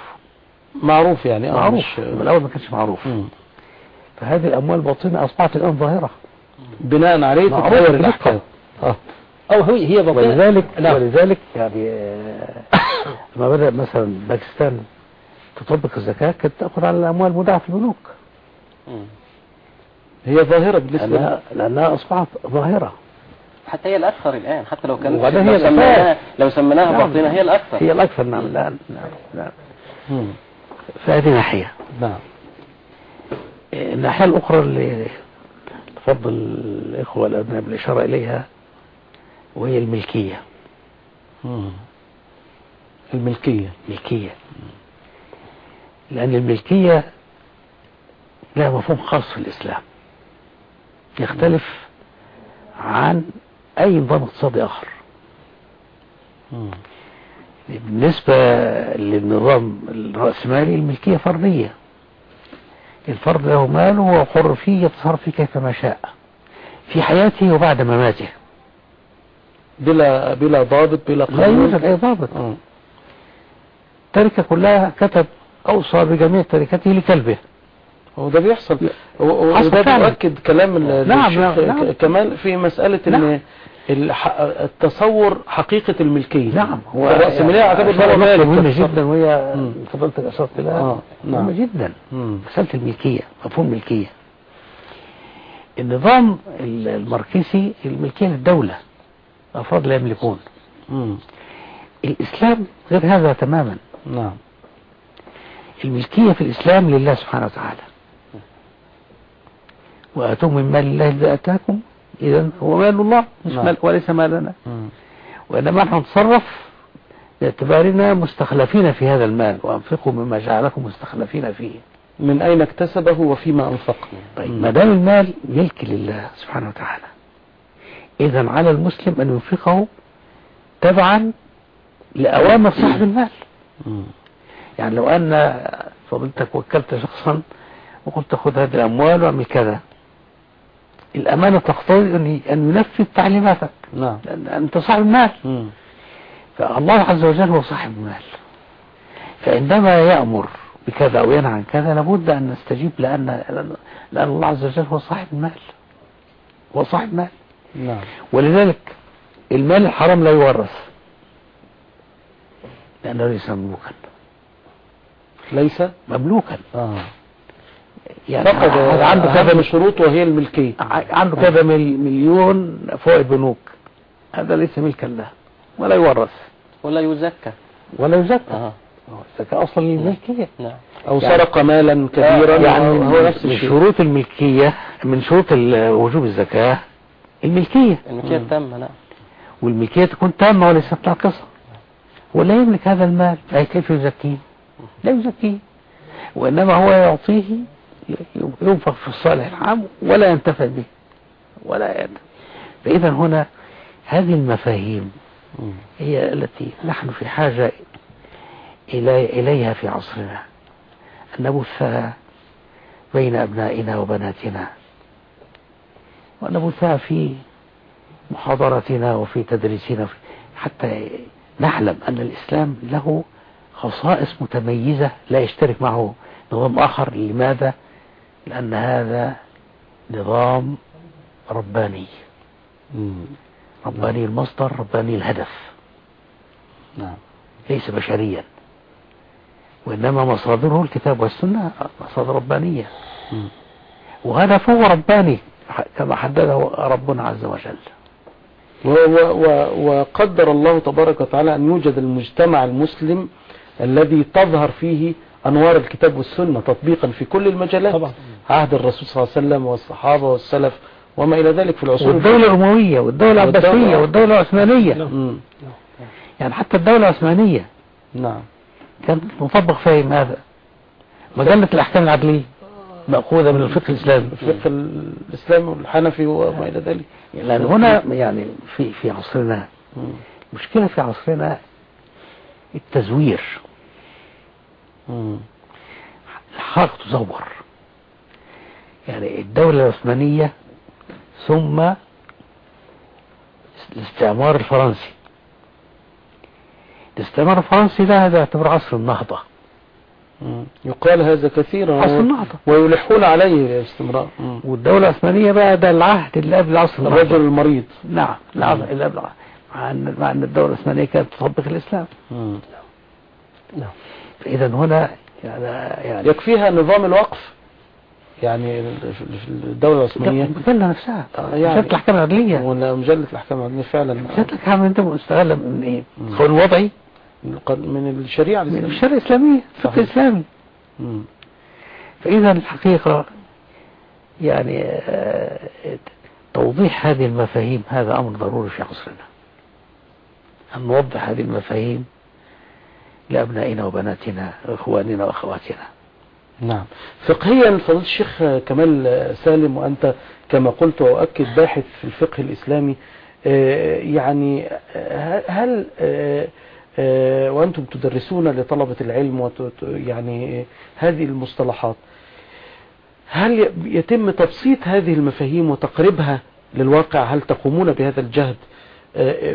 معروف يعني آه، معروف مش- من الأول ما كانش معروف مم. فهذه الأموال الباطنة أصبحت الآن ظاهرة بناء عليه تتغير بدقة. الأحكام آه. أو هي هي باطنة ولذلك نعم. ولذلك يعني آه، لما بدأ مثلا باكستان تطبق الزكاة كانت تأخذ على الأموال المودعة في البنوك هي ظاهرة بالنسبة لأنها, لأنها أصبحت ظاهرة حتى هي الأكثر الآن حتى لو كان وبعدين هي سميناها الأساس. لو سميناها نعم. باطنة هي الأكثر. هي الأكثر نعم. الآن نعم نعم. فهذه ناحية. نعم. الناحية الأخرى اللي تفضل الإخوة والأبناء بالإشارة إليها وهي الملكية. مم. الملكية. ملكية. لأن الملكية لها مفهوم خاص في الإسلام. يختلف عن أي نظام اقتصادي آخر. بالنسبة للنظام الرأسمالي الملكية فردية الفرد له ماله وهو حر فيه يتصرف فيه كيفما شاء في حياته وبعد مماته بلا بلا ضابط بلا لا قانون يوجد أي ضابط مم. التركة كلها كتب أوصى بجميع تركته لكلبه هو ده بيحصل وده. بيؤكد كلام نعم، الشيخ نعم، نعم. ك- كمال في مسألة إن نعم. الح- التصور حقيقة الملكية نعم هو الرأسمالية اعتبر ان هو مالك مهمة. جدا وهي مم. فضلتك أشرت لها آه، نعم. مهمة جدا مم. مسألة الملكية مفهوم الملكية النظام ال- الماركسي الملكية للدولة الأفراد لا يملكون مم. الإسلام غير هذا تماما نعم الملكية في الإسلام لله سبحانه وتعالى وآتوا من مال الله إذا أتاكم إذا هو مال الله مش نعم. مال وليس مالنا. وإنما نحن نتصرف باعتبارنا مستخلفين في هذا المال وأنفقوا مما جعلكم مستخلفين فيه من أين اكتسبه وفيما أنفق طيب. ما دام المال ملك لله سبحانه وتعالى إذا على المسلم أن ينفقه تبعا لأوامر صاحب المال. يعني لو أن فضلتك وكلت شخصا وقلت خذ هذه الأموال واعمل كذا الأمانة تقتضي أن أن ينفذ تعليماتك نعم. أنت صاحب المال مم. فالله عز وجل هو صاحب المال فعندما يأمر بكذا أو ينهى عن كذا لابد أن نستجيب لأن لأن الله عز وجل هو صاحب المال. هو صاحب المال نعم. ولذلك المال الحرام لا يورث. لأنه ليس مملوكا. ليس؟ مملوكا. آه. يعني فقد هذا عنده كذا شروط وهي الملكية. عنده كذا مل- مليون فوق البنوك. هذا ليس ملكا له ولا يورث. ولا يزكى. ولا يزكى. آه. الزكاة أصلا للملكية. نعم. أو يعني- سرق مالا كبيرا. يعني هو من, نفس من الشيء. شروط الملكية من شروط وجوب الزكاة الملكية. الملكية التامة نعم. والملكية تكون تامة وليست ناقصة. ولا يملك هذا المال. أي كيف يزكيه؟ لا يزكيه. وإنما هو يعطيه ينفق في الصالح العام ولا ينتفع به ولا ينتفع فإذا هنا هذه المفاهيم. هي التي نحن في حاجة إلي إليها في عصرنا أن نبثها بين أبنائنا وبناتنا وأن نبثها في محاضراتنا وفي تدريسنا حتى نعلم أن الإسلام له خصائص متميزة لا يشترك معه نظام آخر لماذا؟ لأن هذا نظام رباني. مم. رباني المصدر رباني الهدف. نعم. ليس بشريا. وإنما مصادره الكتاب والسنة مصادر ربانية. مم. وهدفه رباني كما حدده ربنا عز وجل. و و و وقدر الله تبارك وتعالى أن يوجد المجتمع المسلم الذي تظهر فيه أنوار الكتاب والسنة تطبيقا في كل المجالات. طبعا. عهد الرسول صلى الله عليه وسلم والصحابة والسلف وما إلى ذلك في العصور. والدولة الأموية والدولة العباسية والدولة- العثمانية. مم. يعني حتى الدولة العثمانية. نعم. كانت مطبق فيها ماذا مجلة الأحكام العدلية مأخوذة من الفقه الإسلامي. الفقه الإسلامي والحنفي وما إلى ذلك. لأن هنا يعني في في عصرنا. مشكلة في عصرنا التزوير. الحقائق تزور. يعني الدولة العثمانية ثم الاستعمار الفرنسي. الاستعمار الفرنسي ده هذا يعتبر عصر النهضة. يقال هذا كثيرا عصر النهضة. ويلحون عليه باستمرار مم. والدولة العثمانية بقى ده العهد اللي قبل عصر الرجل النهضة المريض. نعم نعم اللي قبل مع ان مع إن الدولة العثمانية كانت تطبق الإسلام. نعم فإذا هنا يعني, يعني يكفيها نظام الوقف. يعني في الدولة العثمانية المجلة نفسها يعني- يعني الأحكام العدلية. مجلة الأحكام العدلية فعلا. مجلة الأحكام أنت مستغلة من إيه؟ الوضعي من الق- من الشريعة من الإسلامية. الشريعة الإسلامية الفقه. الإسلامي. فإذا الحقيقة يعني آه، توضيح هذه المفاهيم هذا أمر ضروري في عصرنا. أن نوضح هذه المفاهيم لأبنائنا وبناتنا وإخواننا وأخواتنا. نعم. فقهيا فضيلة الشيخ كمال سالم وأنت كما قلت وأؤكد باحث في الفقه الإسلامي آه، يعني آه، هل آه، وأنتم تدرسون لطلبة العلم يعني هذه المصطلحات هل يتم تبسيط هذه المفاهيم وتقريبها للواقع؟ هل تقومون بهذا الجهد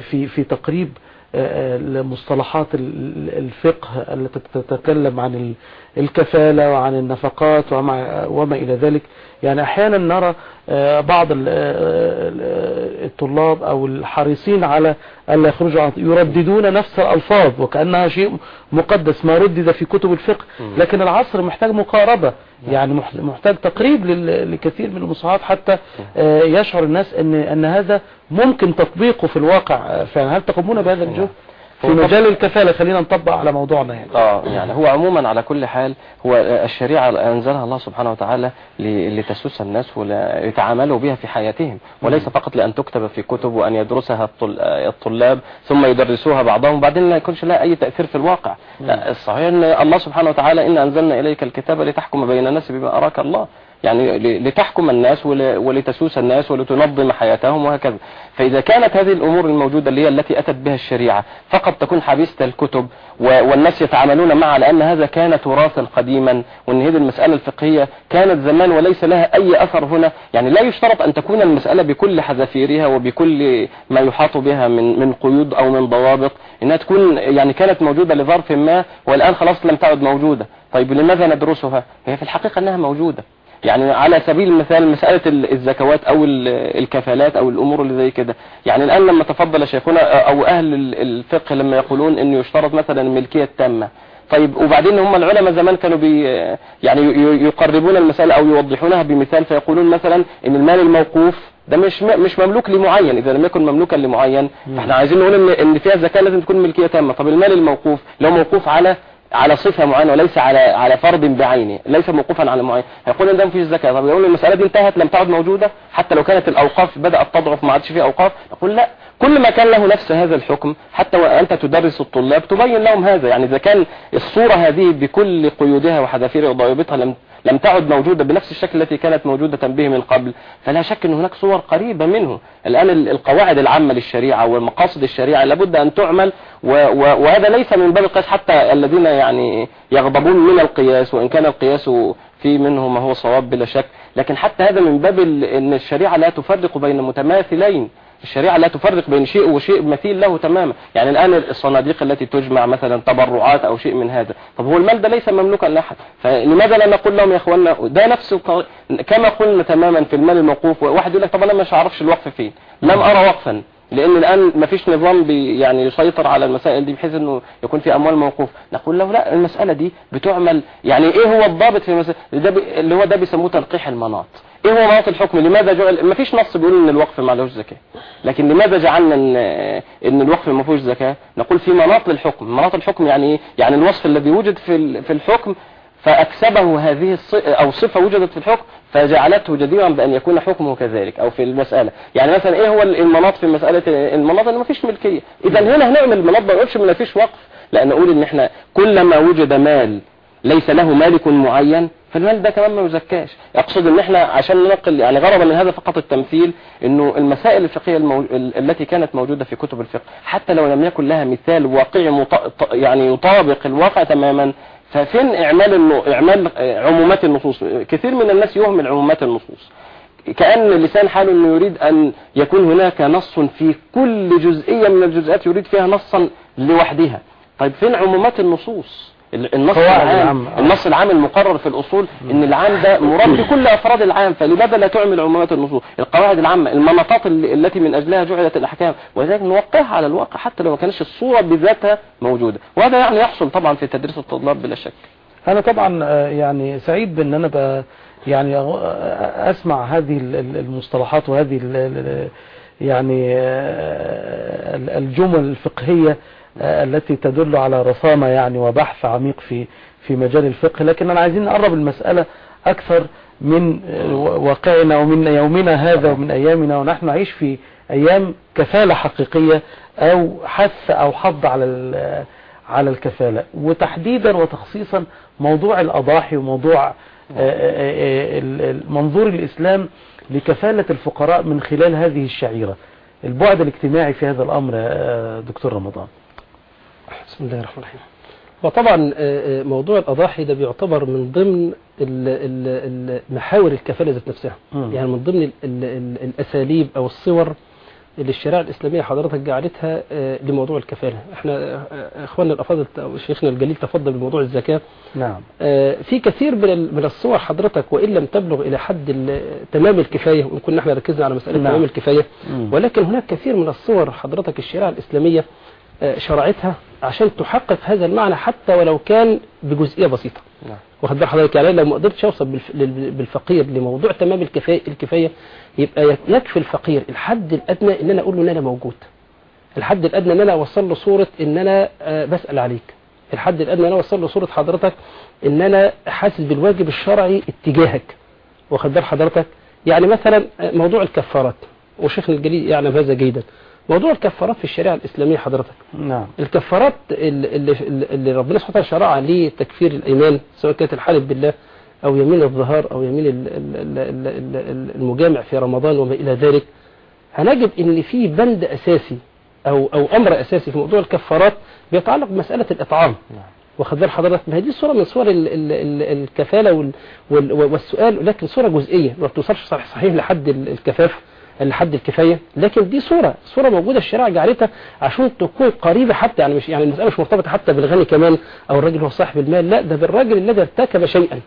في في تقريب المصطلحات ال- الفقه التي تتكلم عن الكفالة وعن النفقات وما, وما إلى ذلك. يعني أحيانا نرى آه، بعض ال- آه، الطلاب أو الحريصين على ألا يخرجوا عن- يرددون نفس الألفاظ وكأنها شيء مقدس ما ردد في كتب الفقه. لكن العصر محتاج مقاربة. يعني مح- محتاج تقريب لكثير من المصطلحات حتى آه، يشعر الناس أن أن هذا ممكن تطبيقه في الواقع. آه، فعلا هل تقومون بهذا الجهد؟ في مجال الكفالة خلينا نطبق على موضوعنا يعني آه يعني هو عموما على كل حال هو الشريعة أنزلها الله سبحانه وتعالى لتسوس الناس وليتعاملوا بها في حياتهم وليس فقط لأن تكتب في كتب وأن يدرسها الطل- الطلاب ثم يدرسوها بعضهم وبعدين لا يكونش لها أي تأثير في الواقع. الصحيح أن الله سبحانه وتعالى إن أنزلنا إليك الكتاب لتحكم بين الناس بما أراك الله. يعني لتحكم الناس ول- ولتسوس الناس ولتنظم حياتهم وهكذا. فإذا كانت هذه الأمور الموجودة اللي هي التي أتت بها الشريعة فقط تكون حبيسة الكتب والناس يتعاملون معها لأن هذا كان تراثا قديما وأن هذه المسألة الفقهية كانت زمان وليس لها أي أثر هنا. يعني لا يشترط أن تكون المسألة بكل حذافيرها وبكل ما يحاط بها من من قيود أو من ضوابط. إنها تكون يعني كانت موجودة لظرف ما والآن خلاص لم تعد موجودة. طيب لماذا ندرسها؟ هي في الحقيقة أنها موجودة. يعني على سبيل المثال مسألة ال- الزكوات أو ال- الكفالات أو الأمور اللي زي كده. يعني الآن لما تفضل شيخنا أو أهل ال- الفقه لما يقولون أنه يشترط مثلا الملكية التامة. طيب وبعدين هم العلماء زمان كانوا بي يعني يقربون المسألة أو يوضحونها بمثال فيقولون مثلا أن المال الموقوف ده مش مش مملوك لمعين. إذا لم يكن مملوكا لمعين فإحنا عايزين نقول ان إن فيها زكاة لازم تكون ملكية تامة. طب المال الموقوف لو موقوف على على صفة معينة وليس على على فرد بعينه ليس موقوفا على معين. هيقول ان ده مفيش زكاة. طب يقول المسألة دي انتهت لم تعد موجودة حتى لو كانت الأوقاف بدأت تضعف ما عادش فيه أوقاف. نقول لا. كل ما كان له نفس هذا الحكم حتى وأنت تدرس الطلاب تبين لهم هذا. يعني إذا كان الصورة هذه بكل قيودها وحذافيرها وضوابطها لم لم تعد موجودة بنفس الشكل التي كانت موجودة به من قبل فلا شك أن هناك صور قريبة منه. الآن ال- القواعد العامة للشريعة ومقاصد الشريعة لابد أن تعمل وهذا ليس من باب القياس حتى الذين يعني يغضبون من القياس وإن كان القياس في منه ما هو صواب بلا شك لكن حتى هذا من باب أن الشريعة لا تفرق بين متماثلين. الشريعة لا تفرق بين شيء وشيء مثيل له تماما. يعني الآن الصناديق التي تجمع مثلا تبرعات أو شيء من هذا. طب هو المال ده ليس مملوكا لأحد. فلماذا لا نقول لهم يا أخوانا ده نفس كما قلنا تماما في المال الموقوف واحد يقول لك طب أنا مش عارفش الوقف فين. لم أرى وقفا. لأن الآن ما فيش نظام بي يعني يسيطر على المسائل دي بحيث أنه يكون في أموال موقوف. نقول له لا المسألة دي بتعمل يعني إيه هو الضابط في المسألة؟ ده بي اللي هو ده بيسموه تلقيح المناط. إيه هو مناط الحكم؟ لماذا جعل ما فيش نص بيقول إن الوقف ما لهوش زكاة. لكن لماذا جعلنا ان إن الوقف ما فيهوش زكاة؟ نقول في مناط للحكم. مناط الحكم يعني إيه؟ يعني الوصف الذي وجد في في الحكم فأكسبه هذه. أو صفة وجدت في الحكم فجعلته جديرا بأن يكون حكمه كذلك أو في المسألة. يعني مثلا إيه هو المناط في مسألة المناط؟ ما فيش ملكية. اذا هنا هنعمل مناط ما نقولش ما فيش وقف لا نقول إن إحنا كلما وجد مال ليس له مالك معين فالمال ده كمان ما يزكاش. اقصد إن إحنا عشان ننقل يعني غرضا من هذا فقط التمثيل إنه المسائل الفقهية المو... ال- التي كانت موجودة في كتب الفقه حتى لو لم يكن لها مثال واقعي مط... يعني يطابق الواقع تماما ففين إعمال النو... إعمال آه، عمومات النصوص؟ كثير من الناس يهمل عمومات النصوص. كأن لسان حاله إنه يريد أن يكون هناك نص في كل جزئية من الجزئيات يريد فيها نصا لوحدها. طيب فين عمومات النصوص؟ ال- النص العام. آه. النص العام المقرر في الأصول إن العام ده مراد بكل [COUGHS] أفراد العام فلماذا لا تعمل عمومات النصوص القواعد العامة المناطات التي من أجلها جعلت الأحكام ولذلك نوقعها على الواقع حتى لو ما كانش الصورة بذاتها موجودة وهذا يعني يحصل طبعا في تدريس الطلاب بلا شك أنا طبعا آه، يعني سعيد بإن أنا ب يعني آه، أسمع هذه ال- ال- المصطلحات وهذه يعني ال- الجمل الفقهية التي تدل على رصانة يعني وبحث عميق في في مجال الفقه. لكن أنا عايزين نقرب المسألة أكثر من آه، واقعنا ومن يومنا هذا ومن أيامنا. ونحن نعيش في أيام كفالة حقيقية أو حث أو حض على على الكفالة. وتحديدا وتخصيصا موضوع الأضاحي وموضوع آه، آه، آه، منظور الإسلام لكفالة الفقراء من خلال هذه الشعيرة. البعد الاجتماعي في هذا الأمر آه، دكتور رمضان. بسم الله الرحمن الرحيم وطبعا آه، آه، موضوع الأضاحي ده بيعتبر من ضمن ال- ال- ال- محاور الكفالة ذات نفسها مم. يعني من ضمن ال- ال- ال- الأساليب أو الصور اللي الشريعة الإسلامية حضرتك جعلتها آه، لموضوع الكفالة إحنا إخواننا الأفاضل أو شيخنا الجليل تفضل بموضوع الزكاة نعم في كثير من ال- من الصور حضرتك وإن لم تبلغ إلى حد تمام الكفاية وإن كنا إحنا ركزنا على مسألة نعم. تمام الكفاية مم. ولكن هناك كثير من الصور حضرتك الشريعة الإسلامية شرعتها عشان تحقق هذا المعنى حتى ولو كان بجزئية بسيطة. نعم. واخد بال حضرتك يعني لو ما قدرتش أوصل بالفقير لموضوع تمام الكفاية الكفاية يبقى يك- يكفي الفقير الحد الأدنى إن أنا أقول له إن أنا موجود. الحد الأدنى إن أنا أوصل له صورة إن أنا آه، بسأل عليك. الحد الأدنى إن أنا أوصل له صورة حضرتك إن أنا حاسس بالواجب الشرعي اتجاهك. واخد بال حضرتك؟ يعني مثلا آه، موضوع الكفارات. وشيخنا الجليل يعلم هذا جيدا. موضوع الكفارات في الشريعة الإسلامية حضرتك. نعم. الكفارات اللي, اللي ربنا سبحانه وتعالى شرعها لتكفير الأيمان سواء كانت الحلف بالله أو يمين الظهار أو يمين ال- ال- ال- ال- ال- ال- المجامع في رمضان وما إلى ذلك. هنجد إن في بند أساسي أو أو أمر أساسي في موضوع الكفارات بيتعلق بمسألة الإطعام. واخد بال حضرتك؟ ما هي دي صوره من صور ال ال ال الكفالة وال وال والسؤال لكن صورة جزئية ما بتوصلش صحيح, صحيح لحد ال- الكفاف لحد الكفاية لكن دي صورة صورة موجودة الشريعة جعلتها عشان تكون قريبة حتى يعني مش يعني المسألة مش مرتبطة حتى بالغني كمان أو الراجل هو صاحب المال لا ده بالراجل الذي ارتكب شيئا.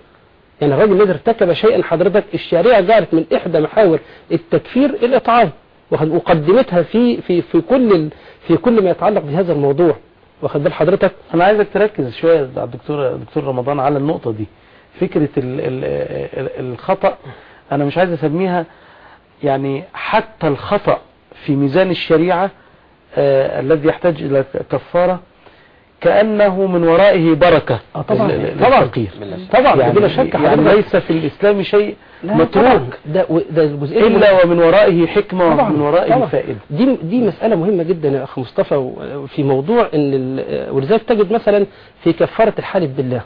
يعني الراجل الذي ارتكب شيئا حضرتك الشريعة جعلت من إحدى محاور التكفير الإطعام واخد- وقدمتها في في في كل في كل ما يتعلق بهذا الموضوع. واخد بال حضرتك؟ أنا عايزك تركز شوية على الدكتور دكتور رمضان على النقطة دي. فكرة ال ال ال الخطأ أنا مش عايز أسميها يعني حتى الخطأ في ميزان الشريعة آه الذي يحتاج إلى كفارة كأنه من ورائه بركة آه طبعا. لل- لل- طبعا يعني, بلا شك يعني حضرتك. ليس في الإسلام شيء متروك. ده ده إلا ومن ورائه حكمة طبعاً، ومن ورائه طبعاً. فائدة. دي دي مسألة مهمة جدا يا أخ مصطفى في موضوع إن ال- ولذلك تجد مثلا في كفارة الحالف بالله.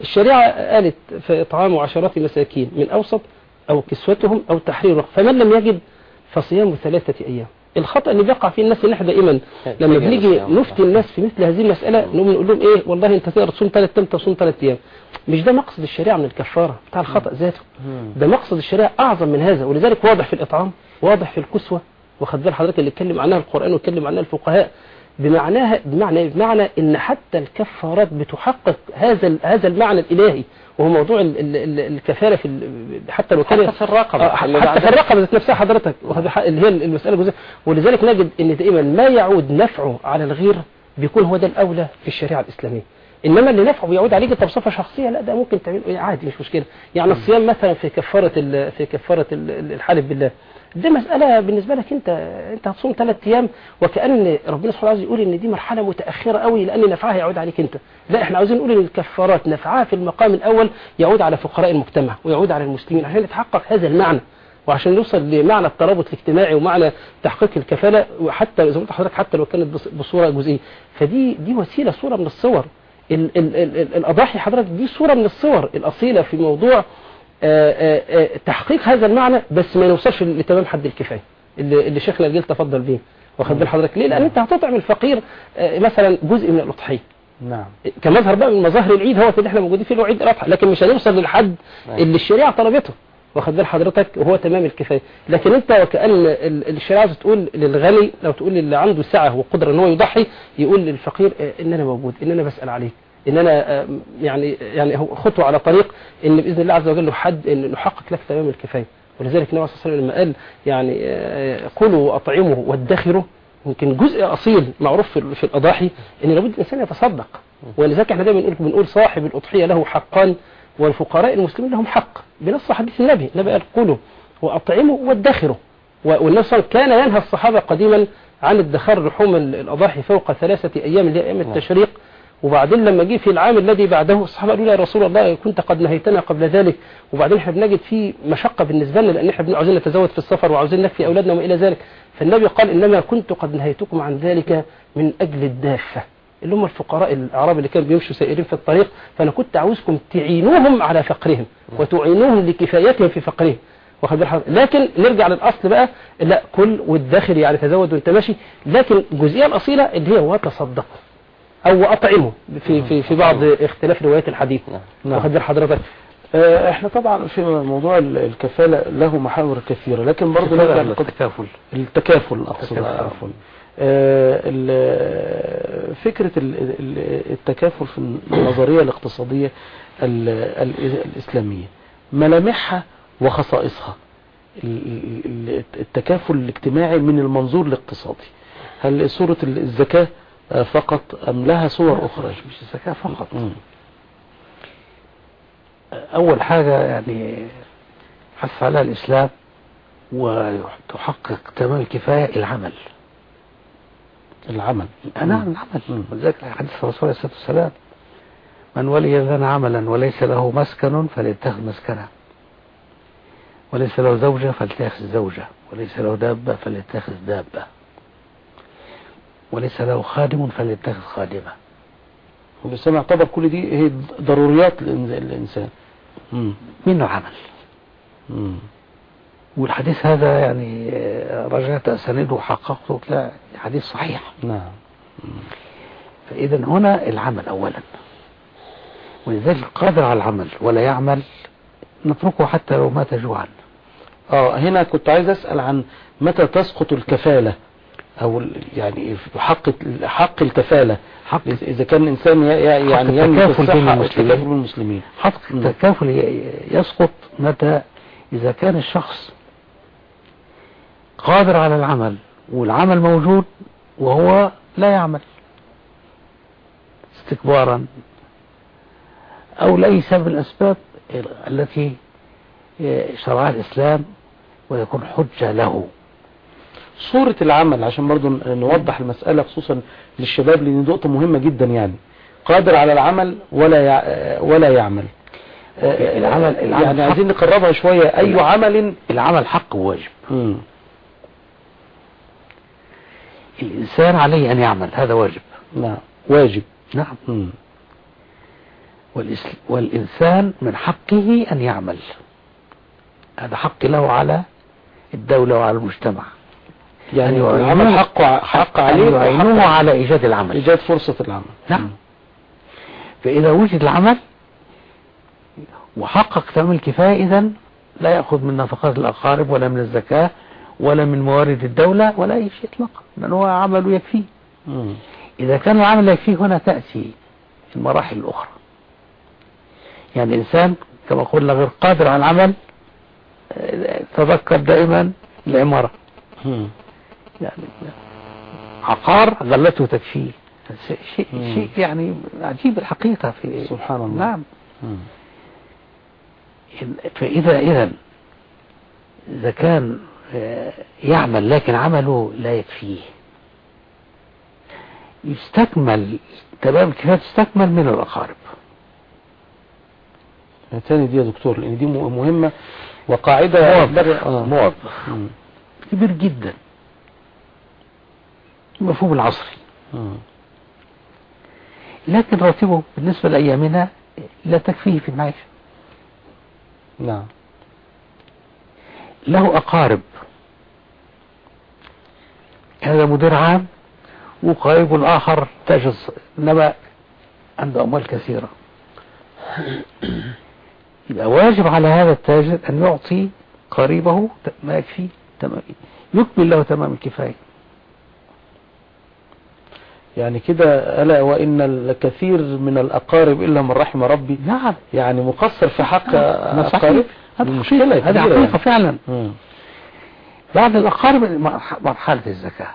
الشريعة قالت في إطعام عشرات مساكين من أوسط أو كسوتهم أو تحرير فمن لم يجد فصيام ثلاثة أيام. الخطأ اللي بيقع فيه الناس ان إحنا دائما لما تجد بنيجي. نفتي الناس في مثل هذه المسألة نقوم نقول لهم إيه والله أنت تقدر تصوم ثلاث أيام تصوم ثلاث أيام. مش ده مقصد الشريعة من الكفارة بتاع الخطأ ذاته. ده مقصد الشريعة أعظم من هذا. ولذلك واضح في الإطعام واضح في الكسوة. واخد بال حضرتك اللي اتكلم عنها القرآن واتكلم عنها الفقهاء. بمعناها بمعنى؟ بمعنى إن حتى الكفارات بتحقق هذا هذا المعنى الإلهي. وهو موضوع ال ال ال الكفاره في ال- حتى لو كان حتى في الرقبة. آه، حتى. في الرقبة ذات نفسها حضرتك. اللي هي المسألة الجزئية. ولذلك نجد إن دائما ما يعود نفعه على الغير بيكون هو ده الأولى في الشريعة الإسلامية. إنما اللي نفعه بيعود عليك بصفه شخصية لا ده ممكن تعمله عادي مش مشكلة. يعني الصيام مثلا في كفارة ال- في كفارة ال- ال- الحلف بالله. دي مسألة بالنسبة لك انت انت هتصوم ثلاث أيام وكأن ربنا سبحانه وتعالى يقول إن دي مرحلة متأخرة قوي لأن نفعها يعود عليك انت. لا إحنا عاوزين نقول إن الكفارات نفعها في المقام الأول يعود على فقراء المجتمع ويعود على المسلمين عشان يتحقق هذا المعنى وعشان نوصل لمعنى الترابط الاجتماعي ومعنى تحقيق الكفالة وحتى ما قلت لحضرتك حتى لو كانت بص- بصورة جزئية. فدي دي وسيلة صورة من الصور. ال ال ال ال الأضاحي حضرتك دي صورة من الصور الأصيلة في موضوع تحقيق هذا المعنى بس ما نوصلش لتمام حد الكفاية اللي, اللي شيخنا الجيل تفضل بيه واخد بال حضرتك. ليه؟ لأن أنت هتطعم الفقير آه، مثلا جزء من الأضحية. نعم. كمظهر بقى من مظاهر العيد هو اللي إحنا موجودين فيه اللي هو عيد الأضحى لكن مش هنوصل للحد نعم. اللي الشريعة طلبته واخد بال حضرتك وهو تمام الكفاية. لكن أنت وكأن ال- الشريعة عاوزة تقول للغني لو تقول للي عنده سعة وقدرة إن هو يضحي يقول للفقير آه، إن أنا موجود إن أنا بسأل عليك. إن أنا آه، يعني يعني هو خطوة على طريق إن بإذن الله عز وجل حد إن نحقق لك تمام الكفاية. ولذلك النبي صلى الله عليه وسلم لما قال يعني آه، كلوا واطعموا وادخروا. يمكن جزء أصيل معروف في في الأضاحي إن لابد الإنسان يتصدق. ولذلك إحنا دايما بنقول بنقول صاحب الأضحية له حقان والفقراء المسلمين لهم حق. بنص حديث النبي. النبي قال كلوا وأطعموا وادخروا. والنبي صلى الله عليه وسلم كان ينهى الصحابة قديما عن ادخار لحوم ال- الأضاحي فوق ثلاثة أيام اللي هي أيام التشريق. وبعدين لما جه في العام الذي بعده الصحابة قالوا يا رسول الله كنت قد نهيتنا قبل ذلك. وبعدين إحنا بنجد فيه مشقة بالنسبة لنا لأن إحنا عاوزين نتزوج في السفر وعاوزين نكفي أولادنا وما إلى ذلك. فالنبي قال إنما كنت قد نهيتكم عن ذلك من أجل الدافة. اللي هم الفقراء الاعراب اللي كانوا بيمشوا سائرين في الطريق فأنا كنت عاوزكم تعينوهم على فقرهم وتعينوهم لكفايتهم في فقرهم. واخد؟ لكن نرجع للأصل بقى لا كل وادخر يعني تزود وانت ماشي لكن الجزئيه الأصيلة اللي هي وتصدقوا. أو اطعموا في في في بعض اختلاف روايات الحديث. نعم. واخد بال حضرتك. آه، إحنا طبعا في موضوع ال- الكفالة له محاور كثيرة لكن برضه التكافل؟ التكافل أقصد. التكافل. عفوا. آه، فكرة ال- ال- التكافل في النظرية الاقتصادية ال- ال- الإسلامية. ملامحها وخصائصها. ال- ال- التكافل الاجتماعي من المنظور الاقتصادي. هل صورة الزكاة فقط أم لها صور أخرى؟ مش الزكاة فقط. أول حاجة يعني حث عليها الإسلام وتحقق تمام الكفاية العمل. العمل. نعم العمل. مم. ولذلك حديث الرسول عليه الصلاة والسلام من ولي لنا عملا وليس له مسكن فليتخذ مسكنا وليس له زوجة فليتخذ زوجة. وليس له دابة فليتخذ دابة. وليس له خادم فليتخذ خادمة. والإسلام يعتبر كل دي هي ضروريات الإن- الإنسان مم. من العمل مم. والحديث هذا يعني آه، رجعت أسانيده وحققته لا حديث صحيح. نعم. فإذا هنا العمل أولا. ولذلك قادر على العمل ولا يعمل نتركه حتى لو مات جوعا. آه هنا كنت عايز أسأل عن متى تسقط الكفالة؟ أو يعني حق حق الكفالة حق اذا كان الإنسان يعني التكافل بين أو المسلمين. حق مم. التكافل يسقط متى إذا كان الشخص قادر على العمل والعمل موجود وهو لا يعمل استكبارا أو لأي سبب من الأسباب التي شرعها الإسلام ويكون حجة له صورة العمل عشان برضو نوضح المسألة خصوصا للشباب لأن دي نقطة مهمة جدا يعني. قادر على العمل ولا يع... ولا يعمل. آه، العمل- العمل يعني حق. عايزين نقربها شوية. أي عمل؟ العمل حق وواجب. مم. الإنسان عليه أن يعمل هذا واجب. نعم. واجب. نعم. والإس- والإنسان من حقه أن يعمل. هذا حق له على الدولة وعلى المجتمع. يعني العمل حقه حق عليه وحق على إيجاد العمل. إيجاد فرصة العمل. نعم. فإذا وجد العمل وحقق تمام الكفاية إذا لا يأخذ من نفقات الأقارب ولا من الزكاة ولا من موارد الدولة ولا أي شيء إطلاقا لأنه هو عمله يكفيه. إذا كان العمل يكفيه هنا تأتي المراحل الأخرى. يعني الإنسان كما قلنا غير قادر على العمل آه، تذكر دائما العمارة. عقار غلته تكفيه شيء شيء, يعني عجيب الحقيقة في سبحان الله. نعم. فإذا إذا إذا كان آه، يعمل لكن عمله لا يكفيه. يستكمل تمام؟ الكفاية تستكمل من الأقارب؟ تاني دي يا دكتور لأن دي مهمة وقاعدة. موظف آه. موظف. كبير جدا. المفهوم العصري مم. لكن راتبه بالنسبة لأيامنا لا تكفيه في المعيشة. نعم. له أقارب. هذا مدير عام وقريب آخر تاجر إنما عنده أموال كثيرة. [COUGHS] يبقى واجب على هذا التاجر أن يعطي قريبه ما يكفيه تمام يكمل له تمام الكفاية. يعني كده ألا وإن الكثير من الأقارب إلا من رحم ربي نعم. يعني مقصر في حق صحيح. أقارب؟ مشكلة كبيرة حقيقة يعني. فعلا. مم. بعد الأقارب مرح- مرحلة الزكاة.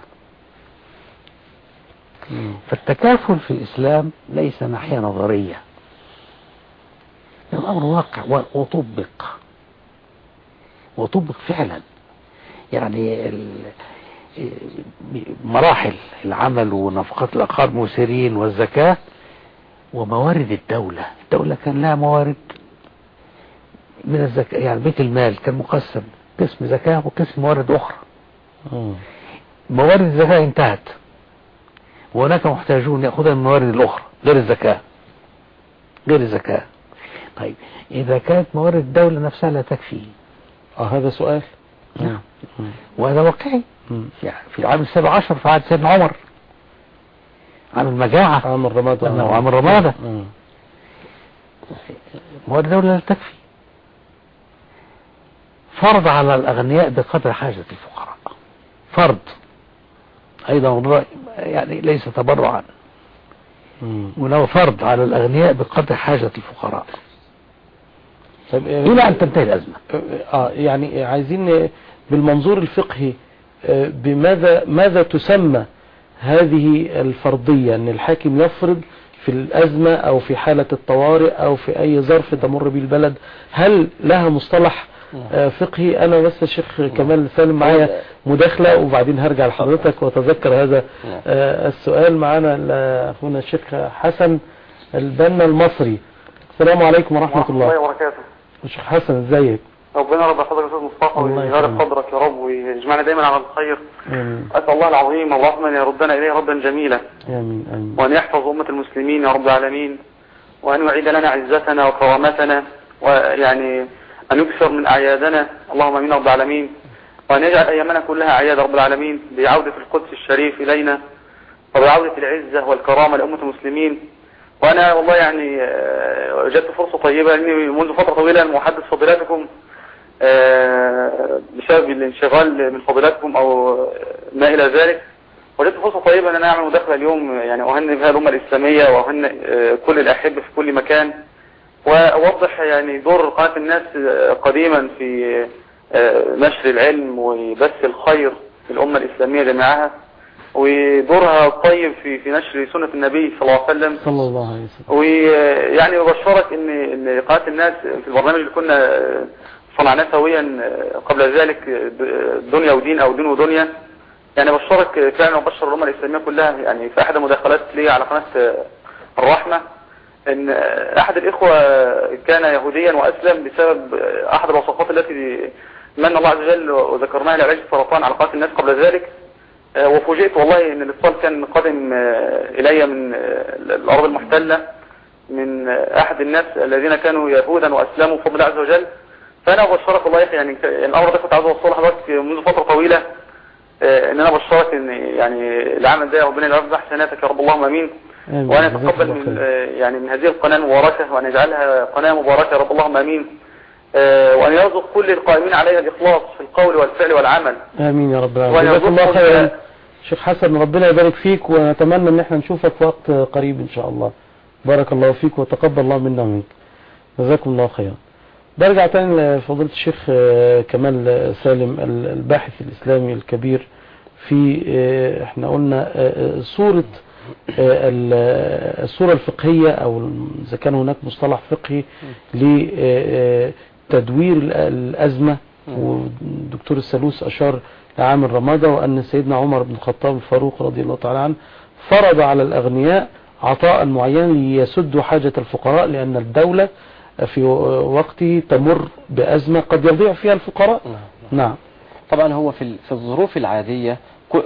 مم. فالتكافل في الإسلام ليس ناحية نظرية. الأمر واقع وطبق. وطبق فعلا. يعني مراحل العمل ونفقات الأقارب مسيرين والزكاة وموارد الدولة. الدولة كان لها موارد من الزكاة يعني بيت المال كان مقسم قسم زكاة وقسم موارد أخرى. موارد الزكاة انتهت. وهناك محتاجون يأخذون من الموارد الأخرى غير الزكاة. غير الزكاة. طيب إذا كانت موارد الدولة نفسها لا تكفي. آه هذا سؤال؟ نعم. وهذا واقعي. يعني في العام السابع عشر في عهد سيدنا عمر. عام المجاعة. عام الرمادة. وأنه عام الرمادة. مم. موارد الدولة لا تكفي. فرض على الأغنياء بقدر حاجة الفقراء. فرض. أيضا يعني ليس تبرعا. وله فرض على الأغنياء بقدر حاجة الفقراء. طيب إلى أن تنتهي الأزمة. آه يعني عايزين بالمنظور الفقهي آه، بماذا ماذا تسمى هذه الفرضية؟ إن الحاكم يفرض في الأزمة أو في حالة الطوارئ أو في أي ظرف تمر به البلد هل لها مصطلح آه، فقهي؟ أنا بس الشيخ كمال سالم معايا مداخلة وبعدين هرجع لحضرتك وأتذكر هذا آه، السؤال معنا ال- أخونا الشيخ حسن البنا المصري. السلام عليكم ورحمة الله. وبركاته. الشيخ حسن إزيك؟ ربنا يرضى حضرتك يا أستاذ مصطفى يكرمك. قدرك يا رب ويجمعنا دايما على الخير. آمين. أسأل الله العظيم الرحمن أن يردنا إليه ردا جميلا. آمين آمين. وأن يحفظ أمة المسلمين يا رب العالمين. وأن يعيد لنا عزتنا وكرامتنا. ويعني أن يكثر من أعيادنا. اللهم أمين رب العالمين. وأن يجعل أيامنا كلها أعياد رب العالمين. بعودة القدس الشريف إلينا. وبعودة العزة والكرامة لأمة المسلمين. وأنا والله يعني آه، وجدت فرصة طيبة لأني منذ فترة طويلة محدث فضيلاتكم آه، بسبب الانشغال من فضيلاتكم أو ما إلى ذلك وجدت فرصة طيبة أن أنا أعمل مداخلة اليوم يعني أهنئ بها الأمة الإسلامية وأهنئ آه، كل الأحبة في كل مكان وأوضح يعني دور قناة الناس آه، قديما في آه، نشر العلم وبث الخير في الأمة الإسلامية جميعها ودورها الطيب في في نشر سنة النبي صلى الله عليه وسلم. صلى الله عليه وسلم. ويعني ببشرك إن إن قناة الناس في البرنامج اللي كنا صنعناه سويا قبل ذلك دنيا ودين أو دين ودنيا. يعني بشرك فعلا وبشر الأمة الإسلامية كلها يعني في أحد المداخلات لي على قناة الرحمة إن أحد الإخوة كان يهوديا وأسلم بسبب أحد الوصفات التي من الله عز وجل وذكرناها لعلاج السرطان على قناة الناس قبل ذلك. آه، وفوجئت والله إن الاتصال كان قادم آه، إلي من آه، الأرض المحتلة من آه، أحد الناس الذين كانوا يهودا وأسلموا بفضل الله عز وجل. فأنا ابشرك والله يا أخي يعني الأمر ده كنت عاوز أوصله لحضرتك منذ فترة طويلة آه، إن أنا ابشرك إن يعني العمل ده ربنا يجعله بحسناتك يا رب. اللهم آمين. آمين. وأنا أتقبل من. آه، يعني من هذه القناة المباركة وأن يجعلها قناة مباركة يا رب. اللهم آمين. آه، وأن يرزق كل القائمين عليها الاخلاص في القول والفعل والعمل. آمين يا رب وأن العالمين جزاك الله خيرا. شيخ حسن ربنا يبارك فيك ونتمنى إن إحنا نشوفك في وقت قريب إن شاء الله. بارك الله فيك وتقبل الله منا ومنك جزاكم الله خيرا. برجع تاني لفضيلة الشيخ آه، كمال سالم ال- الباحث الإسلامي الكبير في آه، إحنا قلنا آه، آه، صورة آه، ال- آه، الصورة الفقهية أو إذا كان هناك مصطلح فقهي لتدوير ال- الأزمة. والدكتور السلوس أشار لعام رمادة وأن سيدنا عمر بن الخطاب الفاروق رضي الله تعالى عنه فرض على الأغنياء عطاء معين ليسدوا حاجة الفقراء لأن الدولة في وقته تمر بأزمة قد يضيع فيها الفقراء. نعم. نعم. طبعا هو في في الظروف العادية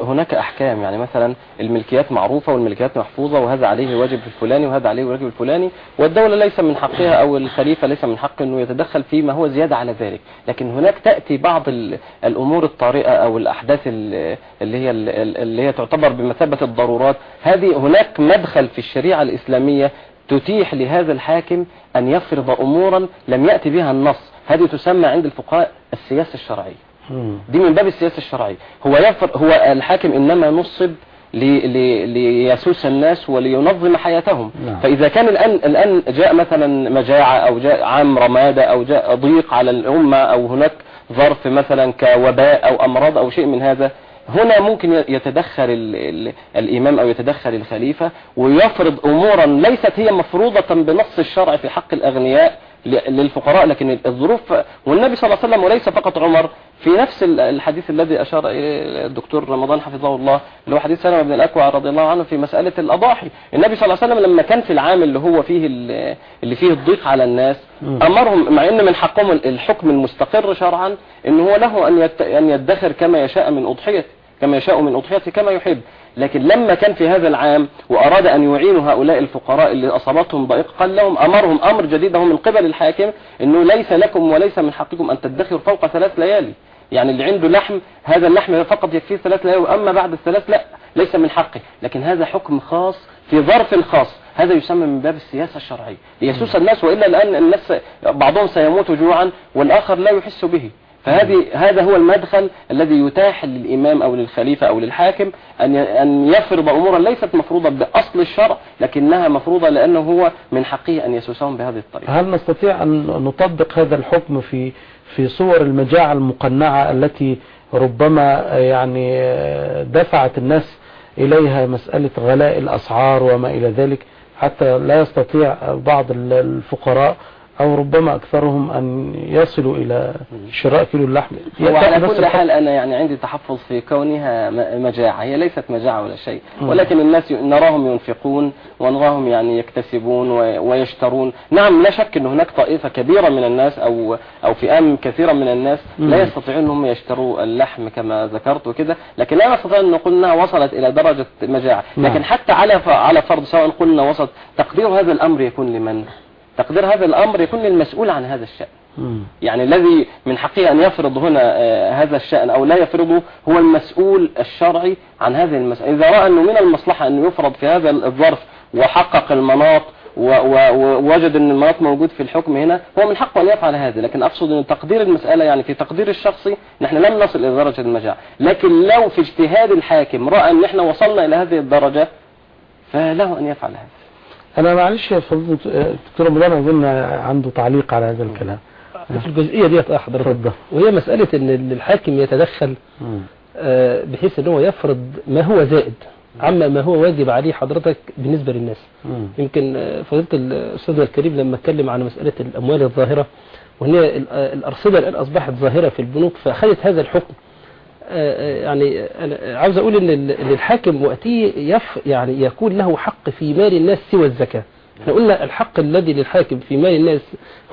هناك أحكام يعني مثلا الملكيات معروفة والملكيات محفوظة وهذا عليه واجب الفلاني وهذا عليه واجب الفلاني والدولة ليس من حقها أو الخليفة ليس من حقه أنه يتدخل فيما هو زيادة على ذلك. لكن هناك تأتي بعض ال- الأمور الطارئة أو الأحداث ال- اللي هي ال- اللي هي تعتبر بمثابة الضرورات. هذه هناك مدخل في الشريعة الإسلامية تتيح لهذا الحاكم أن يفرض أمورا لم يأتي بها النص هذه تسمى عند الفقهاء السياسة الشرعية. دي من باب السياسة الشرعية هو يفر هو الحاكم إنما نصب لي- لي- ليسوس الناس ولينظم حياتهم نعم. فإذا كان الآن الآن جاء مثلا مجاعة أو جاء عام رمادة أو جاء ضيق على الأمة أو هناك ظرف مثلا كوباء أو أمراض أو شيء من هذا هنا ممكن يتدخل ال ال الإمام أو يتدخل الخليفة ويفرض أمورا ليست هي مفروضة بنص الشرع في حق الأغنياء للفقراء لكن الظروف والنبي صلى الله عليه وسلم وليس فقط عمر. في نفس ال- الحديث الذي أشار إليه الدكتور رمضان حفظه الله اللي هو حديث سلمة بن الأكوع رضي الله عنه في مسألة الأضاحي. النبي صلى الله عليه وسلم لما كان في العام اللي هو فيه ال- اللي فيه الضيق على الناس. أمرهم مع أن من حقهم الحكم المستقر شرعا أن هو له أن يدخر كما يشاء من أضحيته كما يشاء من أضحيته كما يحب. لكن لما كان في هذا العام وأراد أن يعين هؤلاء الفقراء اللي أصابتهم ضائقة قال لهم أمرهم أمر جديد من قبل الحاكم أنه ليس لكم وليس من حقكم أن تدخروا فوق ثلاث ليالي. يعني اللي عنده لحم هذا اللحم فقط يكفيه ثلاث ليالي وأما بعد الثلاث لا ليس من حقه. لكن هذا حكم خاص في ظرف خاص. هذا يسمى من باب السياسة الشرعية. ليسوس الناس وإلا الآن الناس بعضهم سيموت جوعا والآخر لا يحس به. فهذه هذا هو المدخل الذي يتاح للإمام أو للخليفة أو للحاكم أن أن يفرض أمورا ليست مفروضة بأصل الشرع لكنها مفروضة لأنه هو من حقه أن يسوسهم بهذه الطريقة. هل نستطيع أن نطبق هذا الحكم في في صور المجاعة المقنعة التي ربما يعني دفعت الناس إليها مسألة غلاء الأسعار وما إلى ذلك؟ حتى لا يستطيع بعض الفقراء أو ربما أكثرهم أن يصلوا إلى شراء كيلو اللحم هو على نفس كل. حال أنا يعني عندي تحفظ في كونها مجاعة هي ليست مجاعة ولا شيء. ولكن الناس نراهم ينفقون ونراهم يعني يكتسبون ويشترون نعم لا شك أن هناك طائفة كبيرة من الناس أو أو فئام كثيرة من الناس. لا يستطيعون أنهم يشتروا اللحم كما ذكرت وكده لكن لا نستطيع أن نقول أنها وصلت إلى درجة مجاعة نعم. لكن حتى على على فرض سواء قلنا وصلت تقدير هذا الأمر يكون لمن تقدير هذا الأمر يكون للمسؤول عن هذا الشأن. يعني الذي من حقه أن يفرض هنا آه، هذا الشأن أو لا يفرضه هو المسؤول الشرعي عن هذه المسألة. إذا رأى أنه من المصلحة أن يفرض في هذا الظرف وحقق المناط ووجد أن المناط موجود في الحكم هنا هو من حقه أن يفعل هذا. لكن أقصد أن تقدير المسألة يعني في تقدير الشخصي نحن لم نصل إلى درجة المجاعة. لكن لو في اجتهاد الحاكم رأى أن نحن وصلنا إلى هذه الدرجة فله أن يفعل هذا. أنا معلش يا فضيلة الدكتور مولانا أظن عنده تعليق على هذا الكلام في الجزئية ديت آه حضرتك اتفضل وهي مسألة إن الحاكم يتدخل. آه، بحيث إن هو يفرض ما هو زائد عما ما هو واجب عليه حضرتك بالنسبة للناس مم. يمكن آه، فضيلة الأستاذنا الكريم لما اتكلم عن مسألة الأموال الظاهرة وهي آه، الأرصدة الآن أصبحت ظاهرة في البنوك فأخذت هذا الحكم يعني أنا عاوز ال- إن الحاكم وقتيه يف يعني يكون له حق في مال الناس سوى الزكاة. إحنا قلنا الحق الذي للحاكم في مال الناس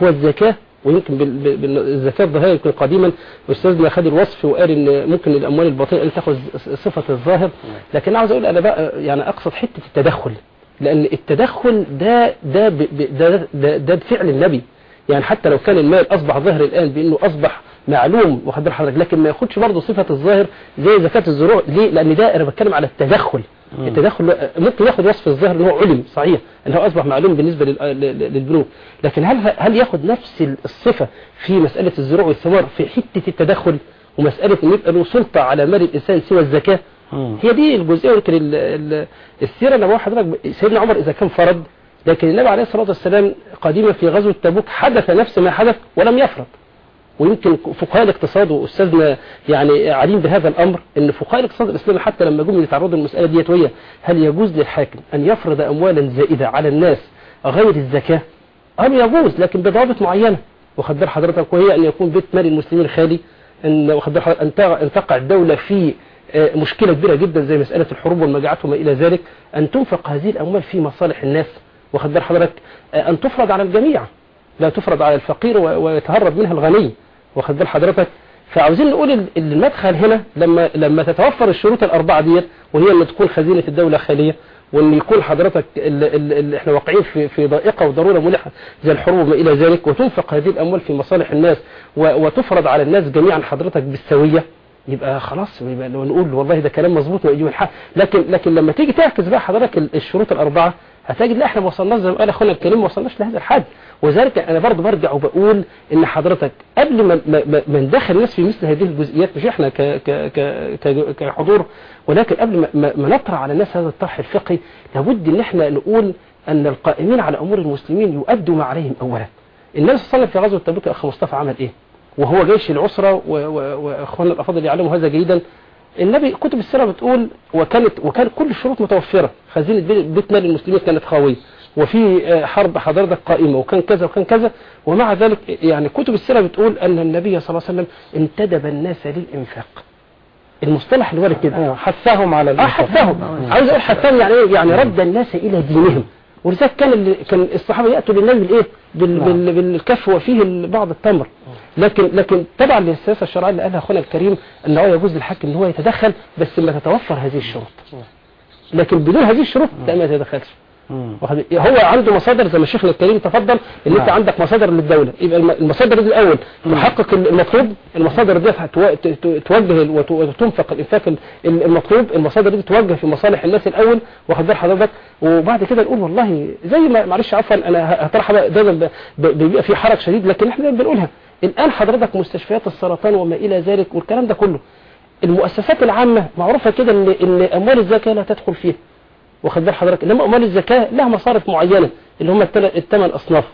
هو الزكاة ويمكن بالزكاة الظاهرة يمكن قديما. أستاذنا خد الوصف وقال إن ممكن الأموال الباطنة أن تأخذ صفة الظاهر. لكن عاوز أقول أنا بقى يعني أقصد حتة التدخل. لأن التدخل ده ده ب- ب- ده ده, ده بفعل النبي. يعني حتى لو كان المال أصبح ظاهر الآن بأنه أصبح معلوم واخد بال حضرتك لكن ما ياخدش برضه صفة الظاهر زي زكاة الزروع ليه؟ لأن ده أنا بتكلم على التدخل مم. التدخل ممكن ياخد وصف الظاهر إن هو علم صحيح إن هو أصبح معلوم لل- للبنوك لكن هل هل ياخد نفس الصفة في مسألة الزروع والثمار في حتة التدخل ومسألة إن يبقى له سلطة على مال الإنسان سوى الزكاة مم. هي دي الجزئية يمكن ال- ال- السيرة أنا بقول حضرتك سيدنا عمر إذا كان فرض لكن النبي عليه الصلاة والسلام قديما في غزوة تبوك حدث نفس ما حدث ولم يفرض ويمكن فقهاء الاقتصاد وأستاذنا يعني عالم بهذا الأمر إن فقهاء الاقتصاد الإسلامي حتى لما جم يتعرضوا للمسألة ديت وهي هل يجوز للحاكم أن يفرض أموالا زائدة على الناس غير الزكاة؟ قالوا يجوز لكن بضوابط معينة. واخد حضرتك وهي أن يكون بيت مال المسلمين خالي إن واخد بال أن تقع- الدولة في آه، مشكلة كبيرة جدا زي مسألة الحروب والمجاعات وما إلى ذلك. أن تنفق هذه الأموال في مصالح الناس. واخد حضرتك آه، أن تفرض على الجميع. لا تفرض على الفقير ويتهرب منها الغني. واخد بال حضرتك؟ فعاوزين نقول ال- المدخل هنا لما لما تتوفر الشروط الأربعة ديت وهي إن تكون خزينة الدولة خاليه وإن يكون حضرتك ال ال ال إحنا واقعين في في ضائقة وضرورة ملحة زي الحروب وما إلى ذلك وتنفق هذه الأموال في مصالح الناس وتفرض على الناس جميعا حضرتك بالسوية يبقى خلاص يبقى لو نقول والله ده كلام مظبوط ويجيب الحق لكن لكن لما تيجي تعكس بقى حضرتك ال- الشروط الأربعة هتجد لا إحنا ما وصلناش زي ما قال أخونا الكريم ما وصلناش لهذا الحد. وذلك أنا برضه برجع وبقول إن حضرتك قبل ما ما- ندخل الناس في مثل هذه الجزئيات مش إحنا ك ك كحضور ولكن قبل ما- ما, نطرح على الناس هذا الطرح الفقهي لابد إن إحنا نقول أن القائمين على أمور المسلمين يؤدوا ما عليهم اولا. النبي صلى الله عليه وسلم في غزوة تبوك اخ مصطفى عمل إيه؟ وهو جيش و- واخواننا الأفاضل يعلموا هذا جيدا. النبي كتب السيرة بتقول وكانت وكان كل الشروط متوفرة. خزينة بي- بيت مال المسلمين كانت خاويه وفي آه، حرب حضرتك قائمة وكان كذا وكان كذا. ومع ذلك يعني كتب السيرة بتقول أن النبي صلى الله عليه وسلم انتدب الناس للإنفاق. المصطلح اللي ورد كده. آه، حثهم على الإنفاق. حثهم عاوز أقول حثهم يعني إيه؟ يعني رد الناس إلى دينهم. ولذلك كان كان الصحابة يأتوا للنبي بالايه بال نعم. بال بالكف وفيه بعض التمر. لكن لكن طبعا للسياسة الشرعية اللي قالها أخونا الكريم أن هو يجوز للحاكم إن هو يتدخل بس ما تتوفر هذه الشروط. لكن بدون هذه الشروط لا ما يتدخلش هو عنده مصادر زي ما شيخنا الكريم تفضل ان انت نعم. عندك مصادر للدوله يبقى الم- المصادر دي الأول. تحقق المطلوب المصادر دي توجه وتنفق الإنفاق ال- ال- المطلوب. المصادر دي توجه في مصالح الناس الأول. واخد بال حضرتك؟ وبعد كده نقول والله زي ما معلش عفوا أنا ه- هطرحها بقى دايما ب- ب- بيبقى في حرج شديد لكن إحنا دايما بنقولها. الآن حضرتك مستشفيات السرطان وما إلى ذلك والكلام ده كله. المؤسسات العامة معروفة كده ان إن أموال الزكاه لا تدخل فيها. واخد بال حضرتك إنما أموال الزكاة لها مصارف معينة اللي هم الثمان أصناف.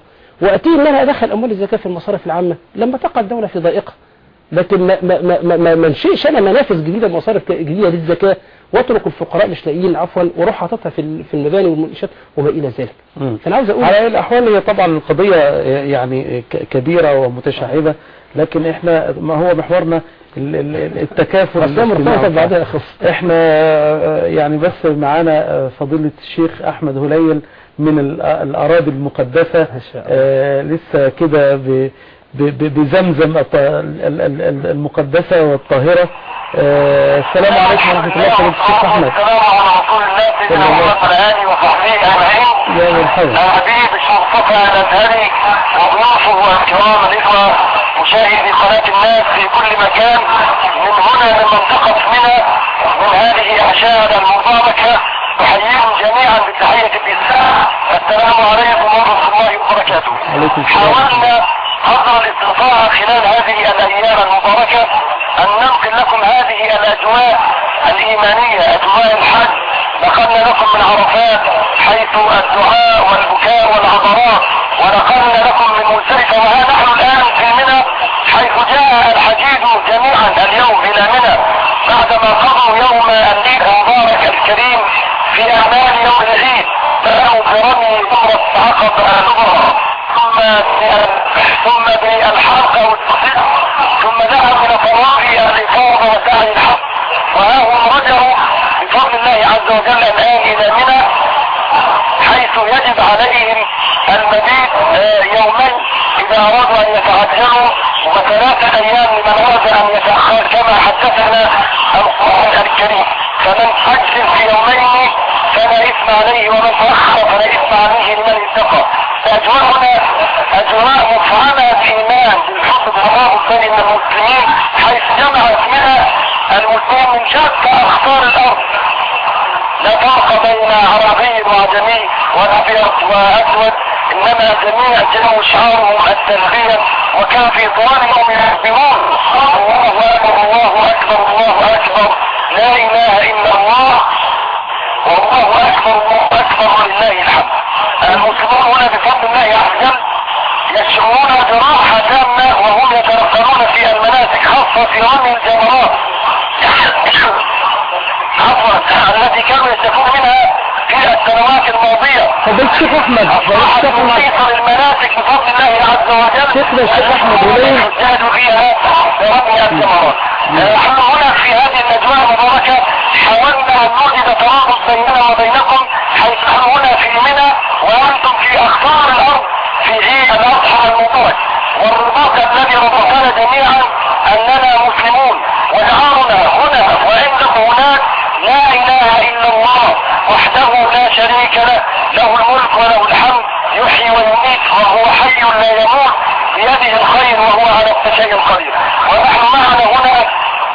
وأتي ان أنا ادخل أموال الزكاة في المصارف العامة لما تقع الدولة في ضائقة. لكن ما ما ما ما, ما, نشئش أنا منافذ جديدة مصارف جديدة للزكاة وأترك الفقراء مش لاقيين عفوا وأروح حاططها في في المباني والمنشات وما إلى ذلك. فأنا عاوز أقول على أي الأحوال هي طبعا القضية يعني ك- كبيرة ومتشعبة لكن إحنا ما هو محورنا التكافل الاجتماعي. إحنا آه، يعني بس معانا آه، فضيلة الشيخ أحمد هليل من ال- الأراضي المقدسة ما شاء الله. آه، لسه كده بزمزم الط- ال- ال- ال- المقدسة والطاهرة آه، السلام عليكم ورحمة الله فضيلة الشيخ أحمد السلام على رسول الله وصحبه اجمعين يا مرحبا أهلا بيه بالشيخ مصطفى الازهري وضيوفه الكرام الاخوه مشاهدي قناه الناس في كل مكان من هنا من منطقه منى من هذه الاعشاب المباركة. أحييكم جميعا بتحية الإسلام. السلام عليكم ورحمة الله وبركاته. حاولنا قدر الاستطاعه خلال هذه الأيام المباركة أن ننقل لكم هذه الأجواء الإيمانية أجواء الحج. نقلنا لكم من عرفات حيث الدعاء والبكاء والعبرات ونقلنا لكم من مزدلفه وها نحن الآن في منى حيث جاء الحجيج جميعا اليوم إلى منى. بعدما قضوا يوم العيد المبارك الكريم في أعمال يوم العيد بدأوا برمي جمره عقب الكبرى. ثم ثم بالحلقة والتصديق ثم ذهبوا إلى طواف الافاضه وسعي الحق. وها هم رجعوا بفضل الله عز وجل الآن إلى منى حيث يجب عليهم المبيت آه، يومين إذا أرادوا أن يتعجلوا وثلاثة أيام لمن أراد أن يتأخر كما حدثنا القرآن الكريم. فمن أجل في يومين فلا إثم عليه ومن تأخر فلا إثم عليه لمن اتقى اجواءنا أجواء مفعمة بايمان بالحب والترابط بين المسلمين حيث جمعت منها المسلمين من شتى اخطار الأرض. لا فرق بين عربي وعجمي وأبيض وأسود إنما جميع جو شعارهم التلبية وكان في طوالهم يكبرون الله أكبر الله أكبر الله أكبر. لا إله إلا الله. والله أكبر الله أكبر ولله الحمد. المسلمون هنا بفضل الله عز وجل يشعرون براحة تامة وهم يتنقلون في المناسك خاصة في رمي الجمرات. عفوا التي كانوا يستفون منها في السنوات الماضية. فضلت الشيخ أحمد أصبحت أحمد. مقيسة المناسك بفضل الله عز وجل. شيخنا الشيخ أحمد وليه؟ الحجاج فيها برمي الجمرات نحن هنا في هذه الأجواء المباركة حاولنا أن نوجد ترابط بيننا وبينكم حيث نحن هنا في منى وأنتم في أخطار الأرض في عيد الأضحى المبارك. والرباط الذي ربطنا جميعا أننا مسلمون. ونهارنا هنا وعندكم هناك لا إله إلا الله وحده لا شريك له له الملك وله الحمد يحيي ويميت وهو حي لا يموت بيده الخير وهو على كل شيء قدير. ونحن معنا هنا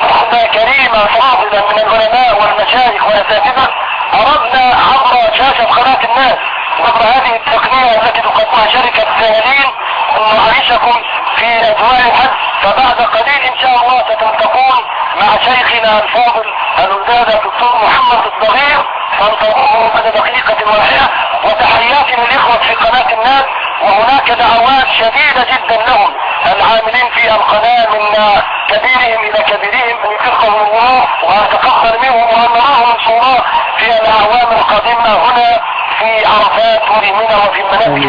أخنا كريمة فاضلة من العلماء والمشايخ والأساتذة أردنا عبر شاشة قناة الناس. عبر هذه التقنية التي تقدمها شركة سهلين أن نعيشكم في أجواء الحج فبعد قليل إن شاء الله ستلتقون مع شيخنا الفاضل الأستاذ الدكتور محمد الصغير فانتظروا بعد دقيقة واحدة وتحياتي للإخوة في قناة الناس وهناك دعوات شديدة جدا لهم العاملين في القناة من كبيرهم إلى كبيرهم أن يفقهم الله وأتقبل منهم وأن نراهم إن شاء الله في الأعوام القادمة هنا في عرفات وفي منى وفي الحج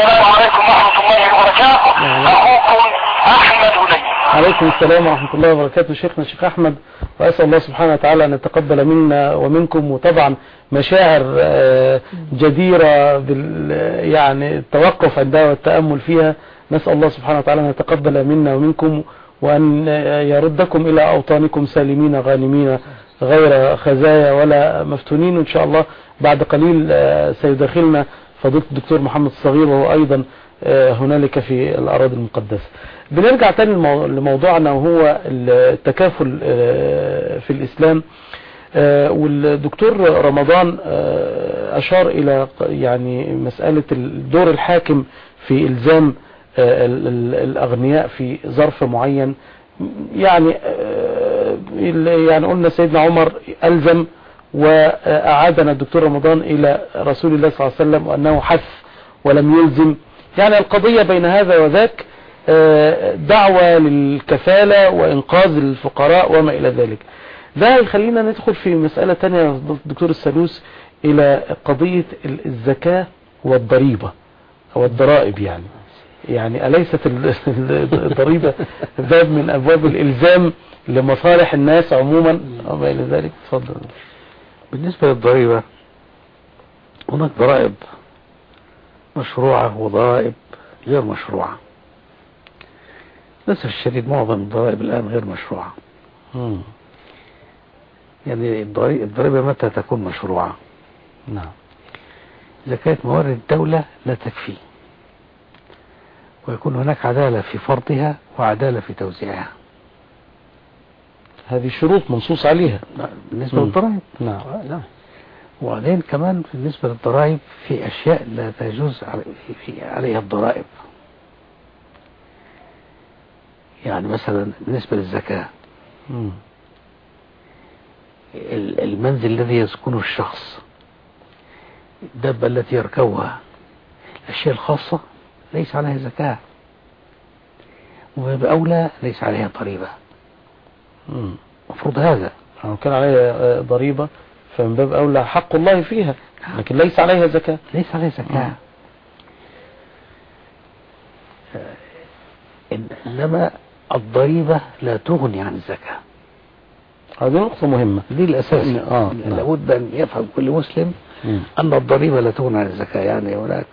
السلام عليكم ورحمة الله وبركاته. أخوكم أحمد ولي عليكم السلام ورحمة الله وبركاته. شيخنا الشيخ أحمد وأسأل الله سبحانه وتعالى أن يتقبل منا ومنكم وطبعا مشاعر آه، جديرة بال يعني التوقف عندها والتأمل فيها. نسأل الله سبحانه وتعالى أن يتقبل منا ومنكم وأن يردكم إلى أوطانكم سالمين غانمين غير خزايا ولا مفتونين وإن شاء الله. بعد قليل آه، سيدخلنا فضيلة الدكتور محمد الصغير وهو أيضا آه، هنالك في الأراضي المقدسة. بنرجع تاني لمو- لموضوعنا وهو التكافل آه، في الإسلام. والدكتور رمضان أشار إلى يعني مسألة الدور الحاكم في إلزام ال- ال- الأغنياء في ظرف معين. يعني يعني قلنا سيدنا عمر ألزم وأعادنا الدكتور رمضان إلى رسول الله صلى الله عليه وسلم وأنه حث ولم يلزم. يعني القضية بين هذا وذاك آه، دعوة للكفالة وإنقاذ الفقراء وما إلى ذلك. ده يخلينا ندخل في مسألة تانية دكتور السلوس إلى قضية ال- الزكاة والضريبة أو الضرائب يعني. يعني أليست ال- [LAUGHS] الضريبة باب من أبواب الإلزام لمصالح الناس عموما وما إلى ذلك؟ تفضل. بالنسبة للضريبة هناك ضرائب مشروعة وضرائب غير مشروعة. للأسف الشديد معظم الضرائب الآن غير مشروعة. مم. يعني الضري- الضريبة متى تكون مشروعة؟ نعم. زكاة موارد الدولة لا تكفي ويكون هناك عدالة في فرضها وعدالة في توزيعها. هذه شروط منصوص عليها. بالنسبة مم. للضرائب. نعم. آه، نعم. وبعدين كمان بالنسبة للضرائب في أشياء لا تجوز عليها الضرائب. يعني مثلا بالنسبة للزكاة. مم. ال- المنزل الذي يسكنه الشخص الدابة التي يركبها الأشياء الخاصة ليس عليها زكاة. وبأولى ليس عليها ضريبة. المفروض هذا لو كان عليها آه، ضريبة فمن باب أولى حق الله فيها لكن ليس عليها زكاة. ليس عليها زكاة. مم. آه، إن- إنما الضريبة لا تغني عن الزكاة. هذه نقطة مهمة. دي الأساس. آه، نعم. لابد أن يفهم كل مسلم مم. أن الضريبة لا تغني عن الزكاة. يعني هناك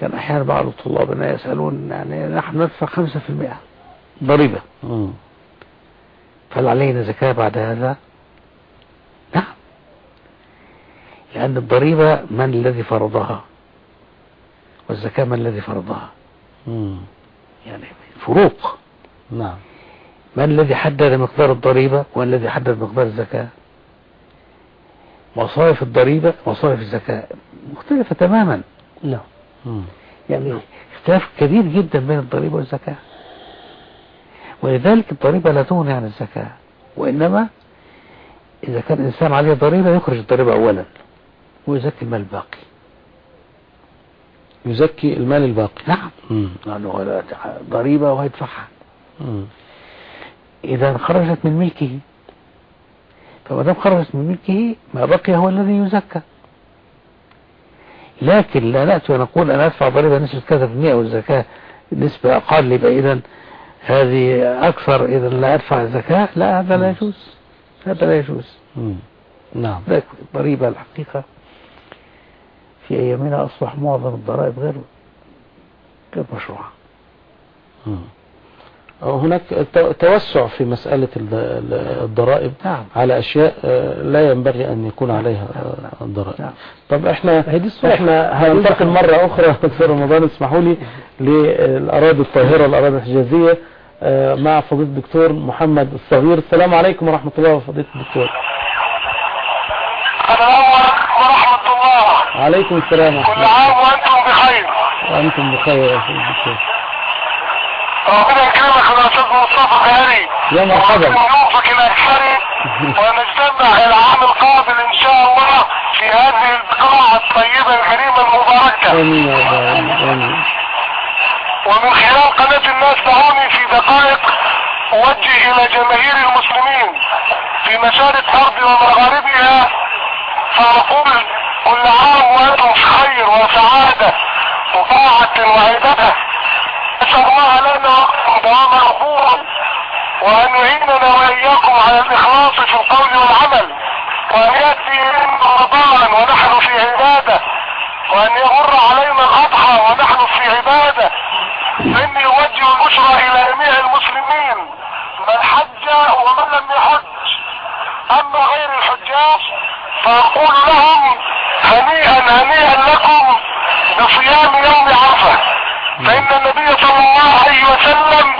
كان أحيانا بعض طلابنا يسألون يعني نحن ندفع 5% ضريبة. مم. فهل علينا زكاة بعد هذا؟ نعم. لأن الضريبة من الذي فرضها؟ والزكاة من الذي فرضها؟ مم. يعني فروق. نعم. من الذي حدد مقدار الضريبة ومن الذي حدد مقدار الزكاة؟ مصارف الضريبة مصارف الزكاة مختلفة تماما. نعم. يعني اختلاف كبير جدا بين الضريبة والزكاة. ولذلك الضريبة لا تغني عن الزكاة وإنما إذا كان الإنسان عليه ضريبة يخرج الضريبة أولا ويزكي المال الباقي. يزكي المال الباقي. نعم. لأنه هو ضريبة وهيدفعها. إذا خرجت من ملكه فما دام خرجت من ملكه ما بقي هو الذي يزكى. لكن لا نأتي ونقول أنا أدفع ضريبة نسبة كذا في المئة والزكاة نسبة أقل يبقى إذا هذه أكثر إذا لا أدفع الزكاة لا هذا لا يجوز. هذا لا يجوز. نعم. الضريبة الحقيقة. في أيامنا أصبح معظم الضرائب غير غير مشروعة. هناك تو- توسع في مسألة الض- ال- الضرائب نعم. على أشياء آه، لا ينبغي أن يكون عليها آه، الضرائب نعم. طب إحنا. إحنا هننتقل مرة أخرى [LAUGHS] دكتور رمضان اسمحوا لي للأراضي الطاهرة الأراضي الحجازية. مع فضيلة الدكتور محمد الصغير. السلام عليكم ورحمة الله وفضيلة الدكتور. السلام عليكم ورحمة الله. عليكم السلام كل عام وأنتم بخير. وأنتم بخير يا فضيلة الدكتور. ربنا يكرمك يا أستاذ مصطفى خيري يا مرحبا. ضيوفك الأكثر [LAUGHS] ونجتمع العام القادم إن شاء الله في هذه البقاعة الطيبة الكريمة المباركة. آمين يا رب. آمين. ومن خلال قناة الناس دعوني في دقائق أوجه إلى جماهير المسلمين في مشارق أرض ومغاربها فأقول كل عام وأنتم في خير وسعادة وطاعة وعبادة أسأل الله لنا دوام القبول وأن يعيننا وإياكم على الإخلاص في القول والعمل وأن يأتي من رمضان ونحن في عبادة وأن يمر علينا الأضحى ونحن في عبادة. فإني أوجه البشرى إلى جميع المسلمين من حج ومن لم يحج. أما غير الحجاج فأقول لهم هنيئا هنيئا لكم بصيام يوم عرفة. فإن النبي صلى الله عليه وسلم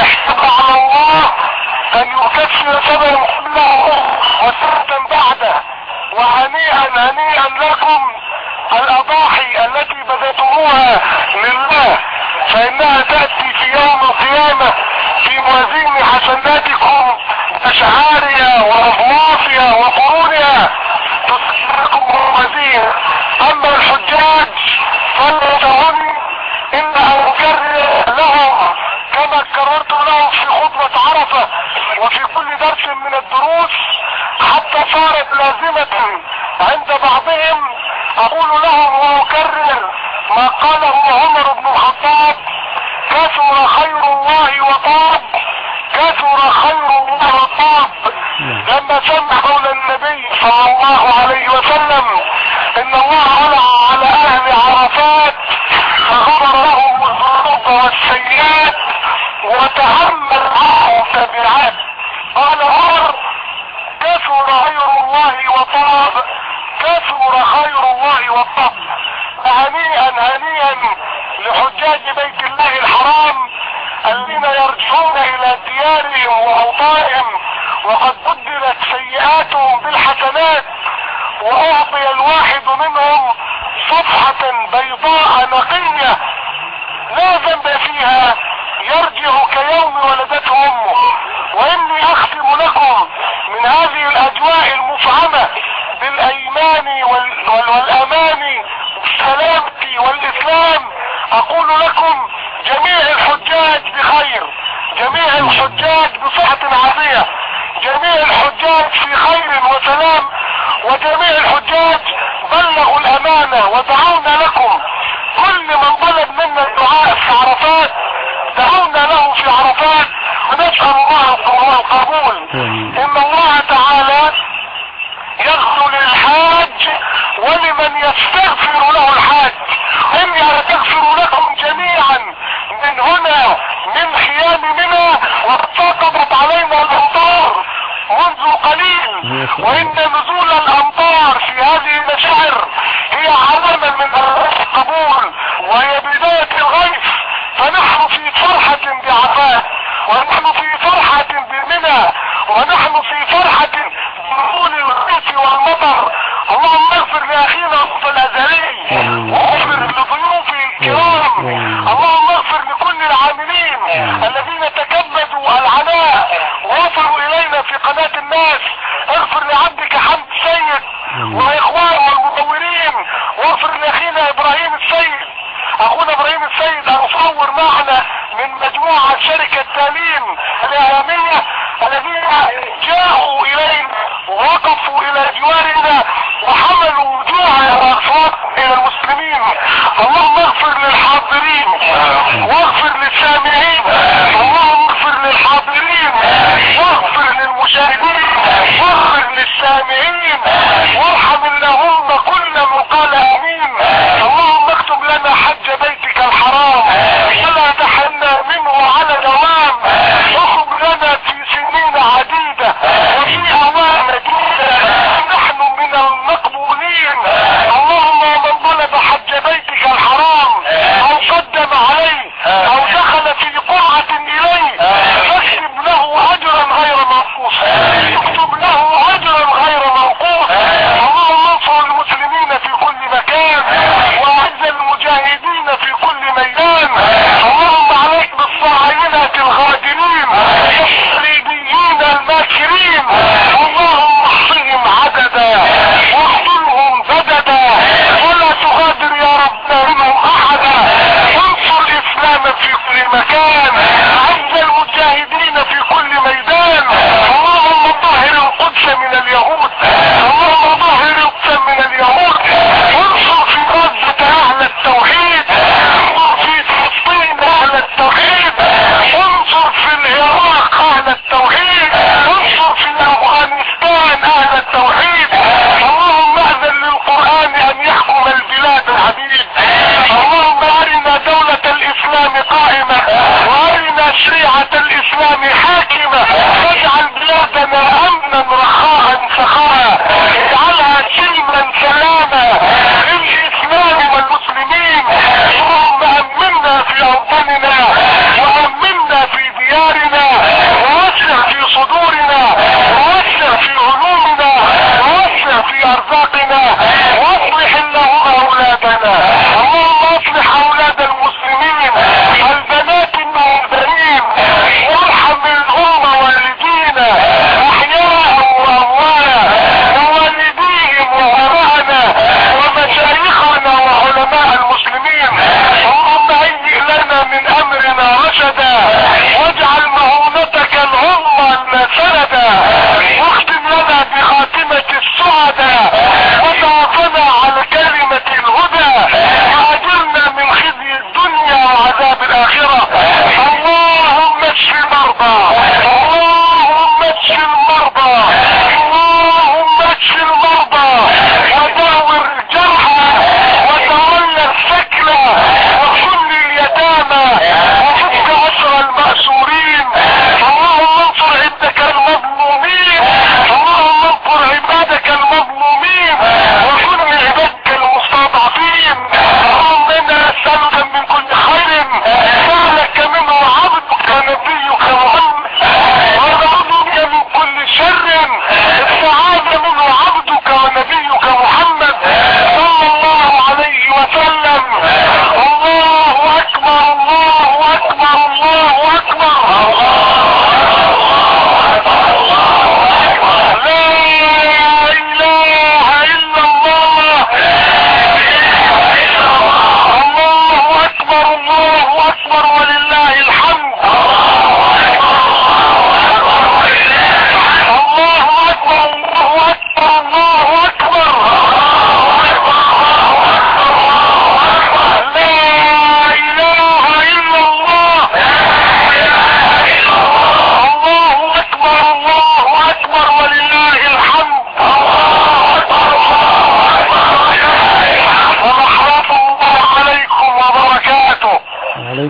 احتب على الله أن يكفر سبب قبله وسنة بعده. وهنيئا هنيئا لكم الأضاحي التي بدأتموها لله. فإنها تأتي في يوم القيامة في موازين حسناتكم أشعارها وأضوافها وقرونها. تصدركم موازين أما الحجاج فليتهم إن أكرر لهم كما كررت لهم في خطبة عرفة وفي كل درس من الدروس حتى صارت لازمة عند بعضهم. أقول لهم وأكرر ما قاله عمر بن الخطاب كثر خير الله وطاب كثر خير الله وطاب. لما سمع قول النبي صلى الله عليه وسلم إن الله على على أهل عرفات فغفر لهم الذنوب والسيئات وتحمل معهم تبعات قال عمر كثر خير الله وطاب. كثر خير الله والطبل فهنيئا هنيئا لحجاج بيت الله الحرام الذين يرجعون إلى ديارهم واوطائهم وقد بدلت سيئاتهم بالحسنات وأعطي الواحد منهم صفحة بيضاء نقية لا ذنب فيها الله فهو القبول نعم. إن الله تعالى يغفر للحاج ولمن يستغفر له الحاج. هم يستغفر لكم جميعا. من هنا من خيام منا وقد علينا الأمطار منذ قليل. نعم. وإن من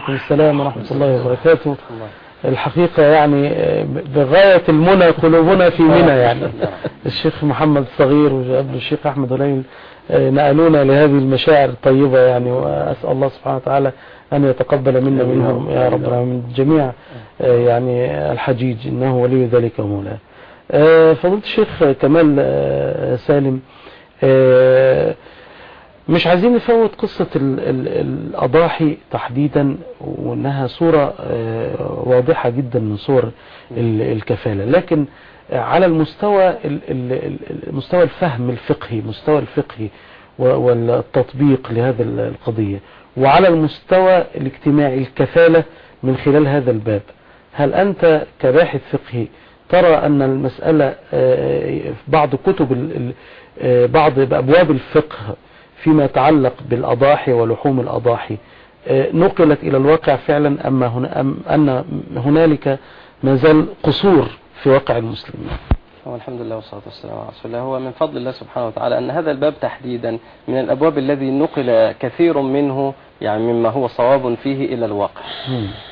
وعليكم السلام ورحمة الله وبركاته. الحقيقة يعني بغاية المنى قلوبنا في منى يعني. الشيخ محمد الصغير وقبل الشيخ أحمد هليل آه، نقلونا لهذه المشاعر الطيبة يعني وأسأل الله سبحانه وتعالى أن يتقبل منا منهم يا رب العالمين جميع آه، يعني الحجيج إنه ولي ذلك ومولاه آه، فضيلة الشيخ كمال آه، سالم مش عايزين نفوت قصة ال ال الأضاحي تحديدا وأنها صورة آه، واضحة جدا من صور ال- الكفالة. لكن على المستوى ال- ال- ال- مستوى الفهم الفقهي مستوى الفقهي والتطبيق لهذا ال- القضية وعلى المستوى الاجتماعي الكفالة من خلال هذا الباب. هل أنت كباحث فقهي ترى أن المسألة آه، بعض كتب آه، بعض أبواب الفقه فيما يتعلق بالأضاحي ولحوم الأضاحي. آه، نقلت إلى الواقع فعلا أما هنا أم أن هنالك ما زال قصور في واقع المسلمين. الحمد لله والصلاة والسلام على رسول الله. هو من فضل الله سبحانه وتعالى أن هذا الباب تحديدا من الأبواب الذي نقل كثير منه يعني مما هو صواب فيه إلى الواقع.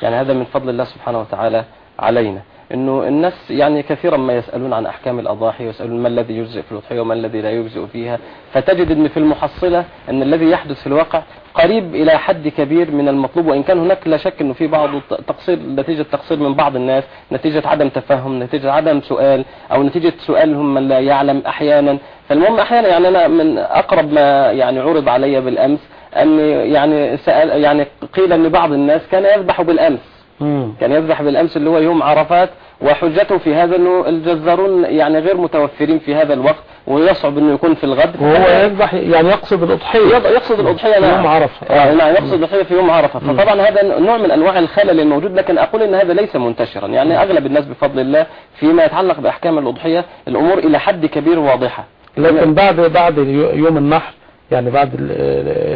يعني هذا من فضل الله سبحانه وتعالى علينا. إنه الناس يعني كثيرا ما يسألون عن أحكام الأضاحي ويسألون ما الذي يجزئ في الأضحية وما الذي لا يجزئ فيها. فتجد إن في المحصلة أن الذي يحدث في الواقع قريب إلى حد كبير من المطلوب وإن كان هناك لا شك إنه في بعض تقصير نتيجة تقصير من بعض الناس نتيجة عدم تفهم نتيجة عدم سؤال أو نتيجة سؤالهم من لا يعلم أحيانا. فالمهم أحيانا يعني أنا من أقرب ما يعني عرض علي بالأمس ان يعني سأل يعني قيل ان بعض الناس كان يذبح بالأمس. مم. كان يذبح بالأمس اللي هو يوم عرفات وحجته في هذا إنه الجزارون يعني غير متوفرين في هذا الوقت ويصعب إنه يكون في الغد. وهو يذبح يعني يقصد الأضحية. يقصد الأضحية نعم يوم عرفة. آه نعم يقصد الأضحية في يوم عرفة. فطبعا هذا نوع من أنواع الخلل الموجود لكن أقول أن هذا ليس منتشرا. يعني أغلب الناس بفضل الله فيما يتعلق بأحكام الأضحية الأمور إلى حد كبير واضحة. لكن بعد بعد اليو- يوم النحر يعني بعد ال-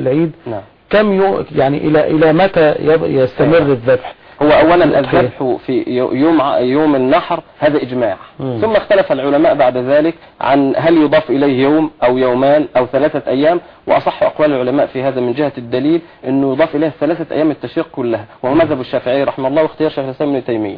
العيد نعم. كم يوم يعني إلى إلى متى يستمر أيوة. الذبح؟ هو أولا. الذبح في يو- يوم يوم النحر هذا إجماع مم. ثم اختلف العلماء بعد ذلك عن هل يضاف إليه يوم أو يومان أو ثلاثة أيام وأصح أقوال العلماء في هذا من جهة الدليل أنه يضاف إليه ثلاثة أيام التشريق كلها وهو مذهب الشافعي رحمه الله واختيار شيخ الإسلام ابن تيمية.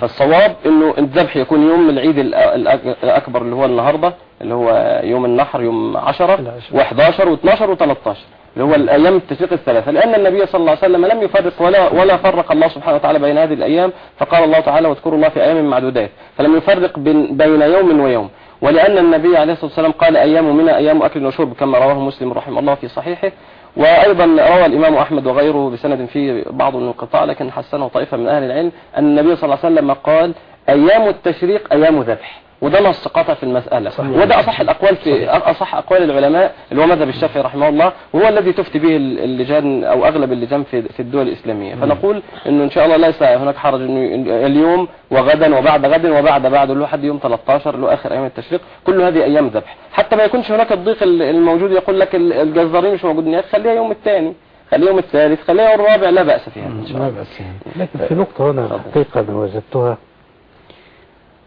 فالصواب إنه الذبح يكون يوم العيد الأ- الأك- الأكبر اللي هو النهارده اللي هو يوم النحر يوم 10 و11 و12 و13 اللي هو الأيام التشريق الثلاثة. لأن النبي صلى الله عليه وسلم لم يفرق ولا ولا فرق الله سبحانه وتعالى بين هذه الأيام فقال الله تعالى واذكروا الله في أيام معدودات. فلم يفرق بين يوم ويوم. ولأن النبي عليه الصلاة والسلام قال أيام منى أيام أكل وشرب كما رواه مسلم رحمه الله في صحيحه. وأيضا روى الإمام أحمد وغيره بسند فيه بعض الانقطاع لكن حسنه طائفة من أهل العلم أن النبي صلى الله عليه وسلم قال أيام التشريق أيام ذبح. وده نص قطع في المسألة. صحيح. وده أصح الأقوال في أصح أقوال العلماء اللي هو مذهب الشافعي رحمه الله وهو الذي تفتي به اللجان أو أغلب اللجان في في الدول الإسلامية. فنقول إنه إن شاء الله ليس هناك حرج إنه اليوم وغدا وبعد غد وبعد بعد له حد يوم 13 له آخر أيام التشريق كل هذه أيام ذبح. حتى ما يكونش هناك الضيق الموجود يقول لك الجزارين مش موجودين. خليها يوم الثاني. خليها يوم الثالث. خليها يوم الرابع. لا بأس فيها إن شاء الله. بأس يعني. لكن في نقطة هنا الحقيقة أنا وجدتها.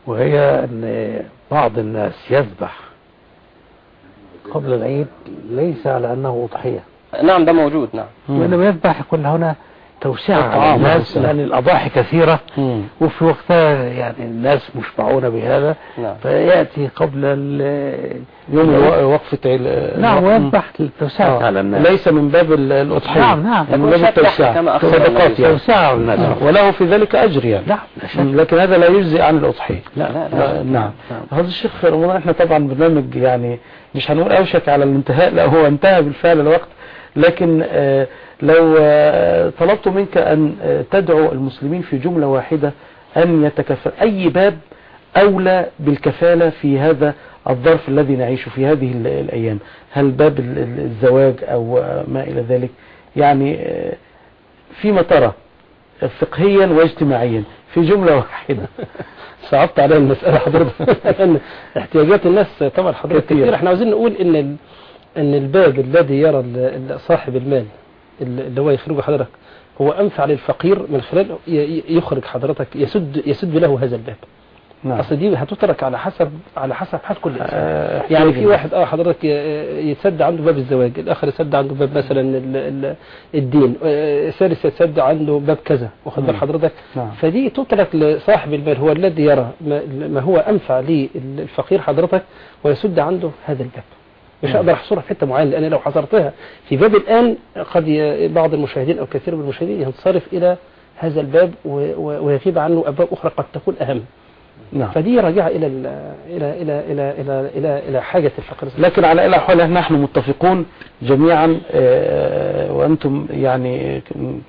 وهي أن بعض الناس يذبح قبل العيد ليس على أنه أضحية نعم ده موجود نعم. وإنما يذبح يكون هنا توسعة على طعام الناس. لأن الأضاحي كثيرة مم. وفي وقتها يعني الناس مشبعون بهذا نعم فيأتي قبل يوم وقفة نعم. ويذبح للتوسعة آه. على الناس ليس من باب ال- الأضحية نعم، نعم. من يكون باب التوسعة صدقات يعني توسعة الناس آه. وله في ذلك أجر يعني نعم. لكن هذا لا يجزي عن الأضحية لا لا، لا نعم نعم. هذا الشيخ رمضان إحنا طبعا برنامج يعني مش هنقول أوشك على الانتهاء لا هو انتهى بالفعل الوقت لكن آه، لو آه، طلبت منك أن آه، تدعو المسلمين في جملة واحدة أن يتكفل أي باب أولى بالكفالة في هذا الظرف الذي نعيش في هذه ال- الأيام؟ هل باب ال- ال- الزواج أو آه، ما إلى ذلك؟ يعني فيما ترى فقهيا واجتماعيا في جملة واحدة. [LAUGHS] صعبت عليا المسألة حضرتك. [LAUGHS] لأن احتياجات الناس طبعا حضرتك كتير. إحنا عاوزين نقول إن إن الباب الذي يرى صاحب المال ال- اللي هو يخرجه حضرتك. هو أنفع للفقير من خلال يخرج حضرتك يسد يسد له هذا الباب. نعم. أصل دي هتترك على حسب على حسب حال كل إنسان. آه، يعني في واحد آه حضرتك يتسد عنده باب الزواج الآخر يسد عنده باب مثلا ال- ال- الدين آه، الثالث يتسد عنده باب كذا واخد بال نعم. حضرتك؟ نعم. فدي تترك لصاحب المال هو الذي يرى ما, ما هو أنفع للفقير حضرتك ويسد عنده هذا الباب. مش. هقدر أحصرها في حتة معينة لأن لو حصرتها في باب الآن قد ي- بعض المشاهدين أو كثير من المشاهدين ينصرف إلى هذا الباب و- ويغيب عنه أبواب أخرى قد تكون أهم نعم فدي راجعة إلى ال- إلى إلى إلى إلى إلى, إلى حاجة الفقير لكن على أي حال نحن متفقون جميعا آه، وأنتم يعني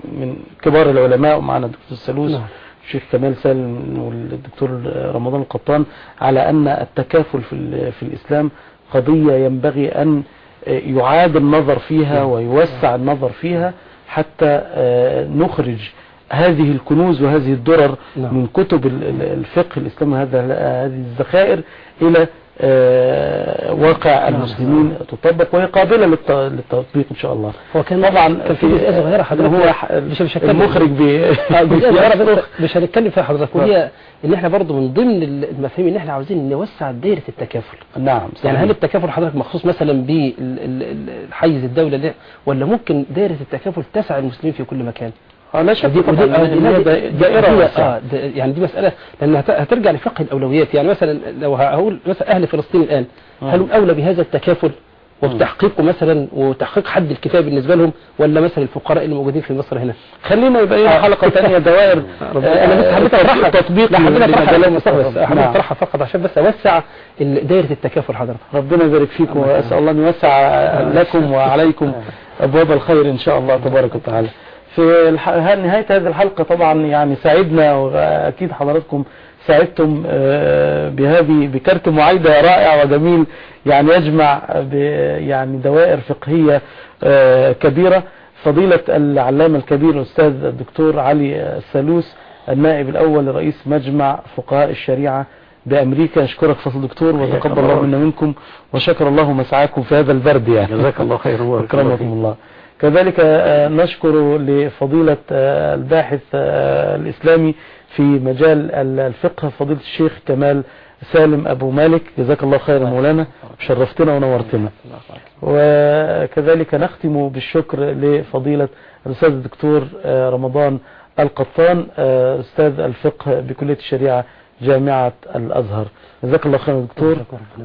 من كبار العلماء ومعنا الدكتور السلوس نعم. الشيخ كمال سالم والدكتور رمضان القطان على أن التكافل في, في الإسلام قضية ينبغي أن يعاد النظر فيها ويوسع النظر فيها حتى آه، نخرج هذه الكنوز وهذه الدرر نعم. من كتب ال- ال- الفقه الإسلامي هذه الذخائر إلى واقع المسلمين تطبق وهي قابلة للت- للتطبيق إن شاء الله. هو كان طبعا كان في جزئيه صغيره حضرتك هو مش مش المخرج آه،. مش هنتكلم فيها حضرتك. وهي إن إحنا برضو من ضمن المفاهيم ان إحنا عاوزين نوسع دائره التكافل. نعم يعني صحيح. هل التكافل حضرتك مخصوص مثلا بالحيز الدولة ولا ممكن دائرة التكافل تسع المسلمين في كل مكان؟ آه، لا شك آه، دي- دا- دي- دائرة. آه يعني دي مسألة لأن هت- هترجع لفقه الأولويات. يعني مثلا لو هقول مثلا أهل فلسطين الآن آه. هل هم أولى بهذا التكافل وبتحقيقه مثلا وتحقيق حد الكفاية بالنسبة لهم ولا مثلا الفقراء اللي موجودين في مصر هنا؟ خلينا يبقى لنا حلقة ثانية دوائر. [LAUGHS] أنا بس حبيت افرحها تطبيق حبيت نعم. افرحها فقط عشان بس أوسع دائرة التكافل حضرتك. ربنا يبارك فيكم وأسأل الله أن يوسع لكم وعليكم أبواب الخير إن شاء الله تبارك وتعالى. في نهاية هذه الحلقة طبعا يعني سعدنا وأكيد حضراتكم سعدتم آه، بهذه بكارت معايدة رائع وجميل يعني يجمع ب... يعني دوائر فقهية آه، كبيرة. فضيلة العلامة الكبير الأستاذ الدكتور علي السالوس النائب الأول لرئيس مجمع فقهاء الشريعة بأمريكا. أشكرك فضل الدكتور وتقبل الله. منا منكم وشكر الله مسعاكم في هذا البرد يعني. جزاك الله أكرمكم فيك. الله. كذلك آه، نشكر لفضيلة آه، الباحث آه، الإسلامي في مجال ال- الفقه فضيلة الشيخ كمال سالم أبو مالك. جزاك الله خيرا مولانا. شرفتنا ونورتنا. وكذلك نختم بالشكر لفضيلة الأستاذ الدكتور رمضان القطان أستاذ الفقه بكلية الشريعة جامعة الأزهر. جزاك الله خيرا دكتور.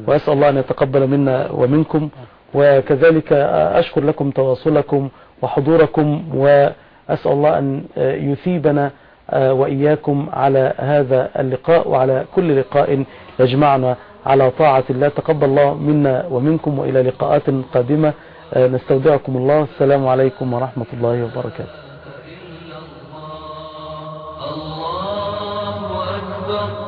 وأسأل الله أن يتقبل منا ومنكم. وكذلك أشكر لكم تواصلكم وحضوركم وأسأل الله أن يثيبنا وإياكم على هذا اللقاء وعلى كل لقاء يجمعنا على طاعة الله. تقبل الله منا ومنكم وإلى لقاءات قادمة. نستودعكم الله. السلام عليكم ورحمة الله وبركاته. الله أكبر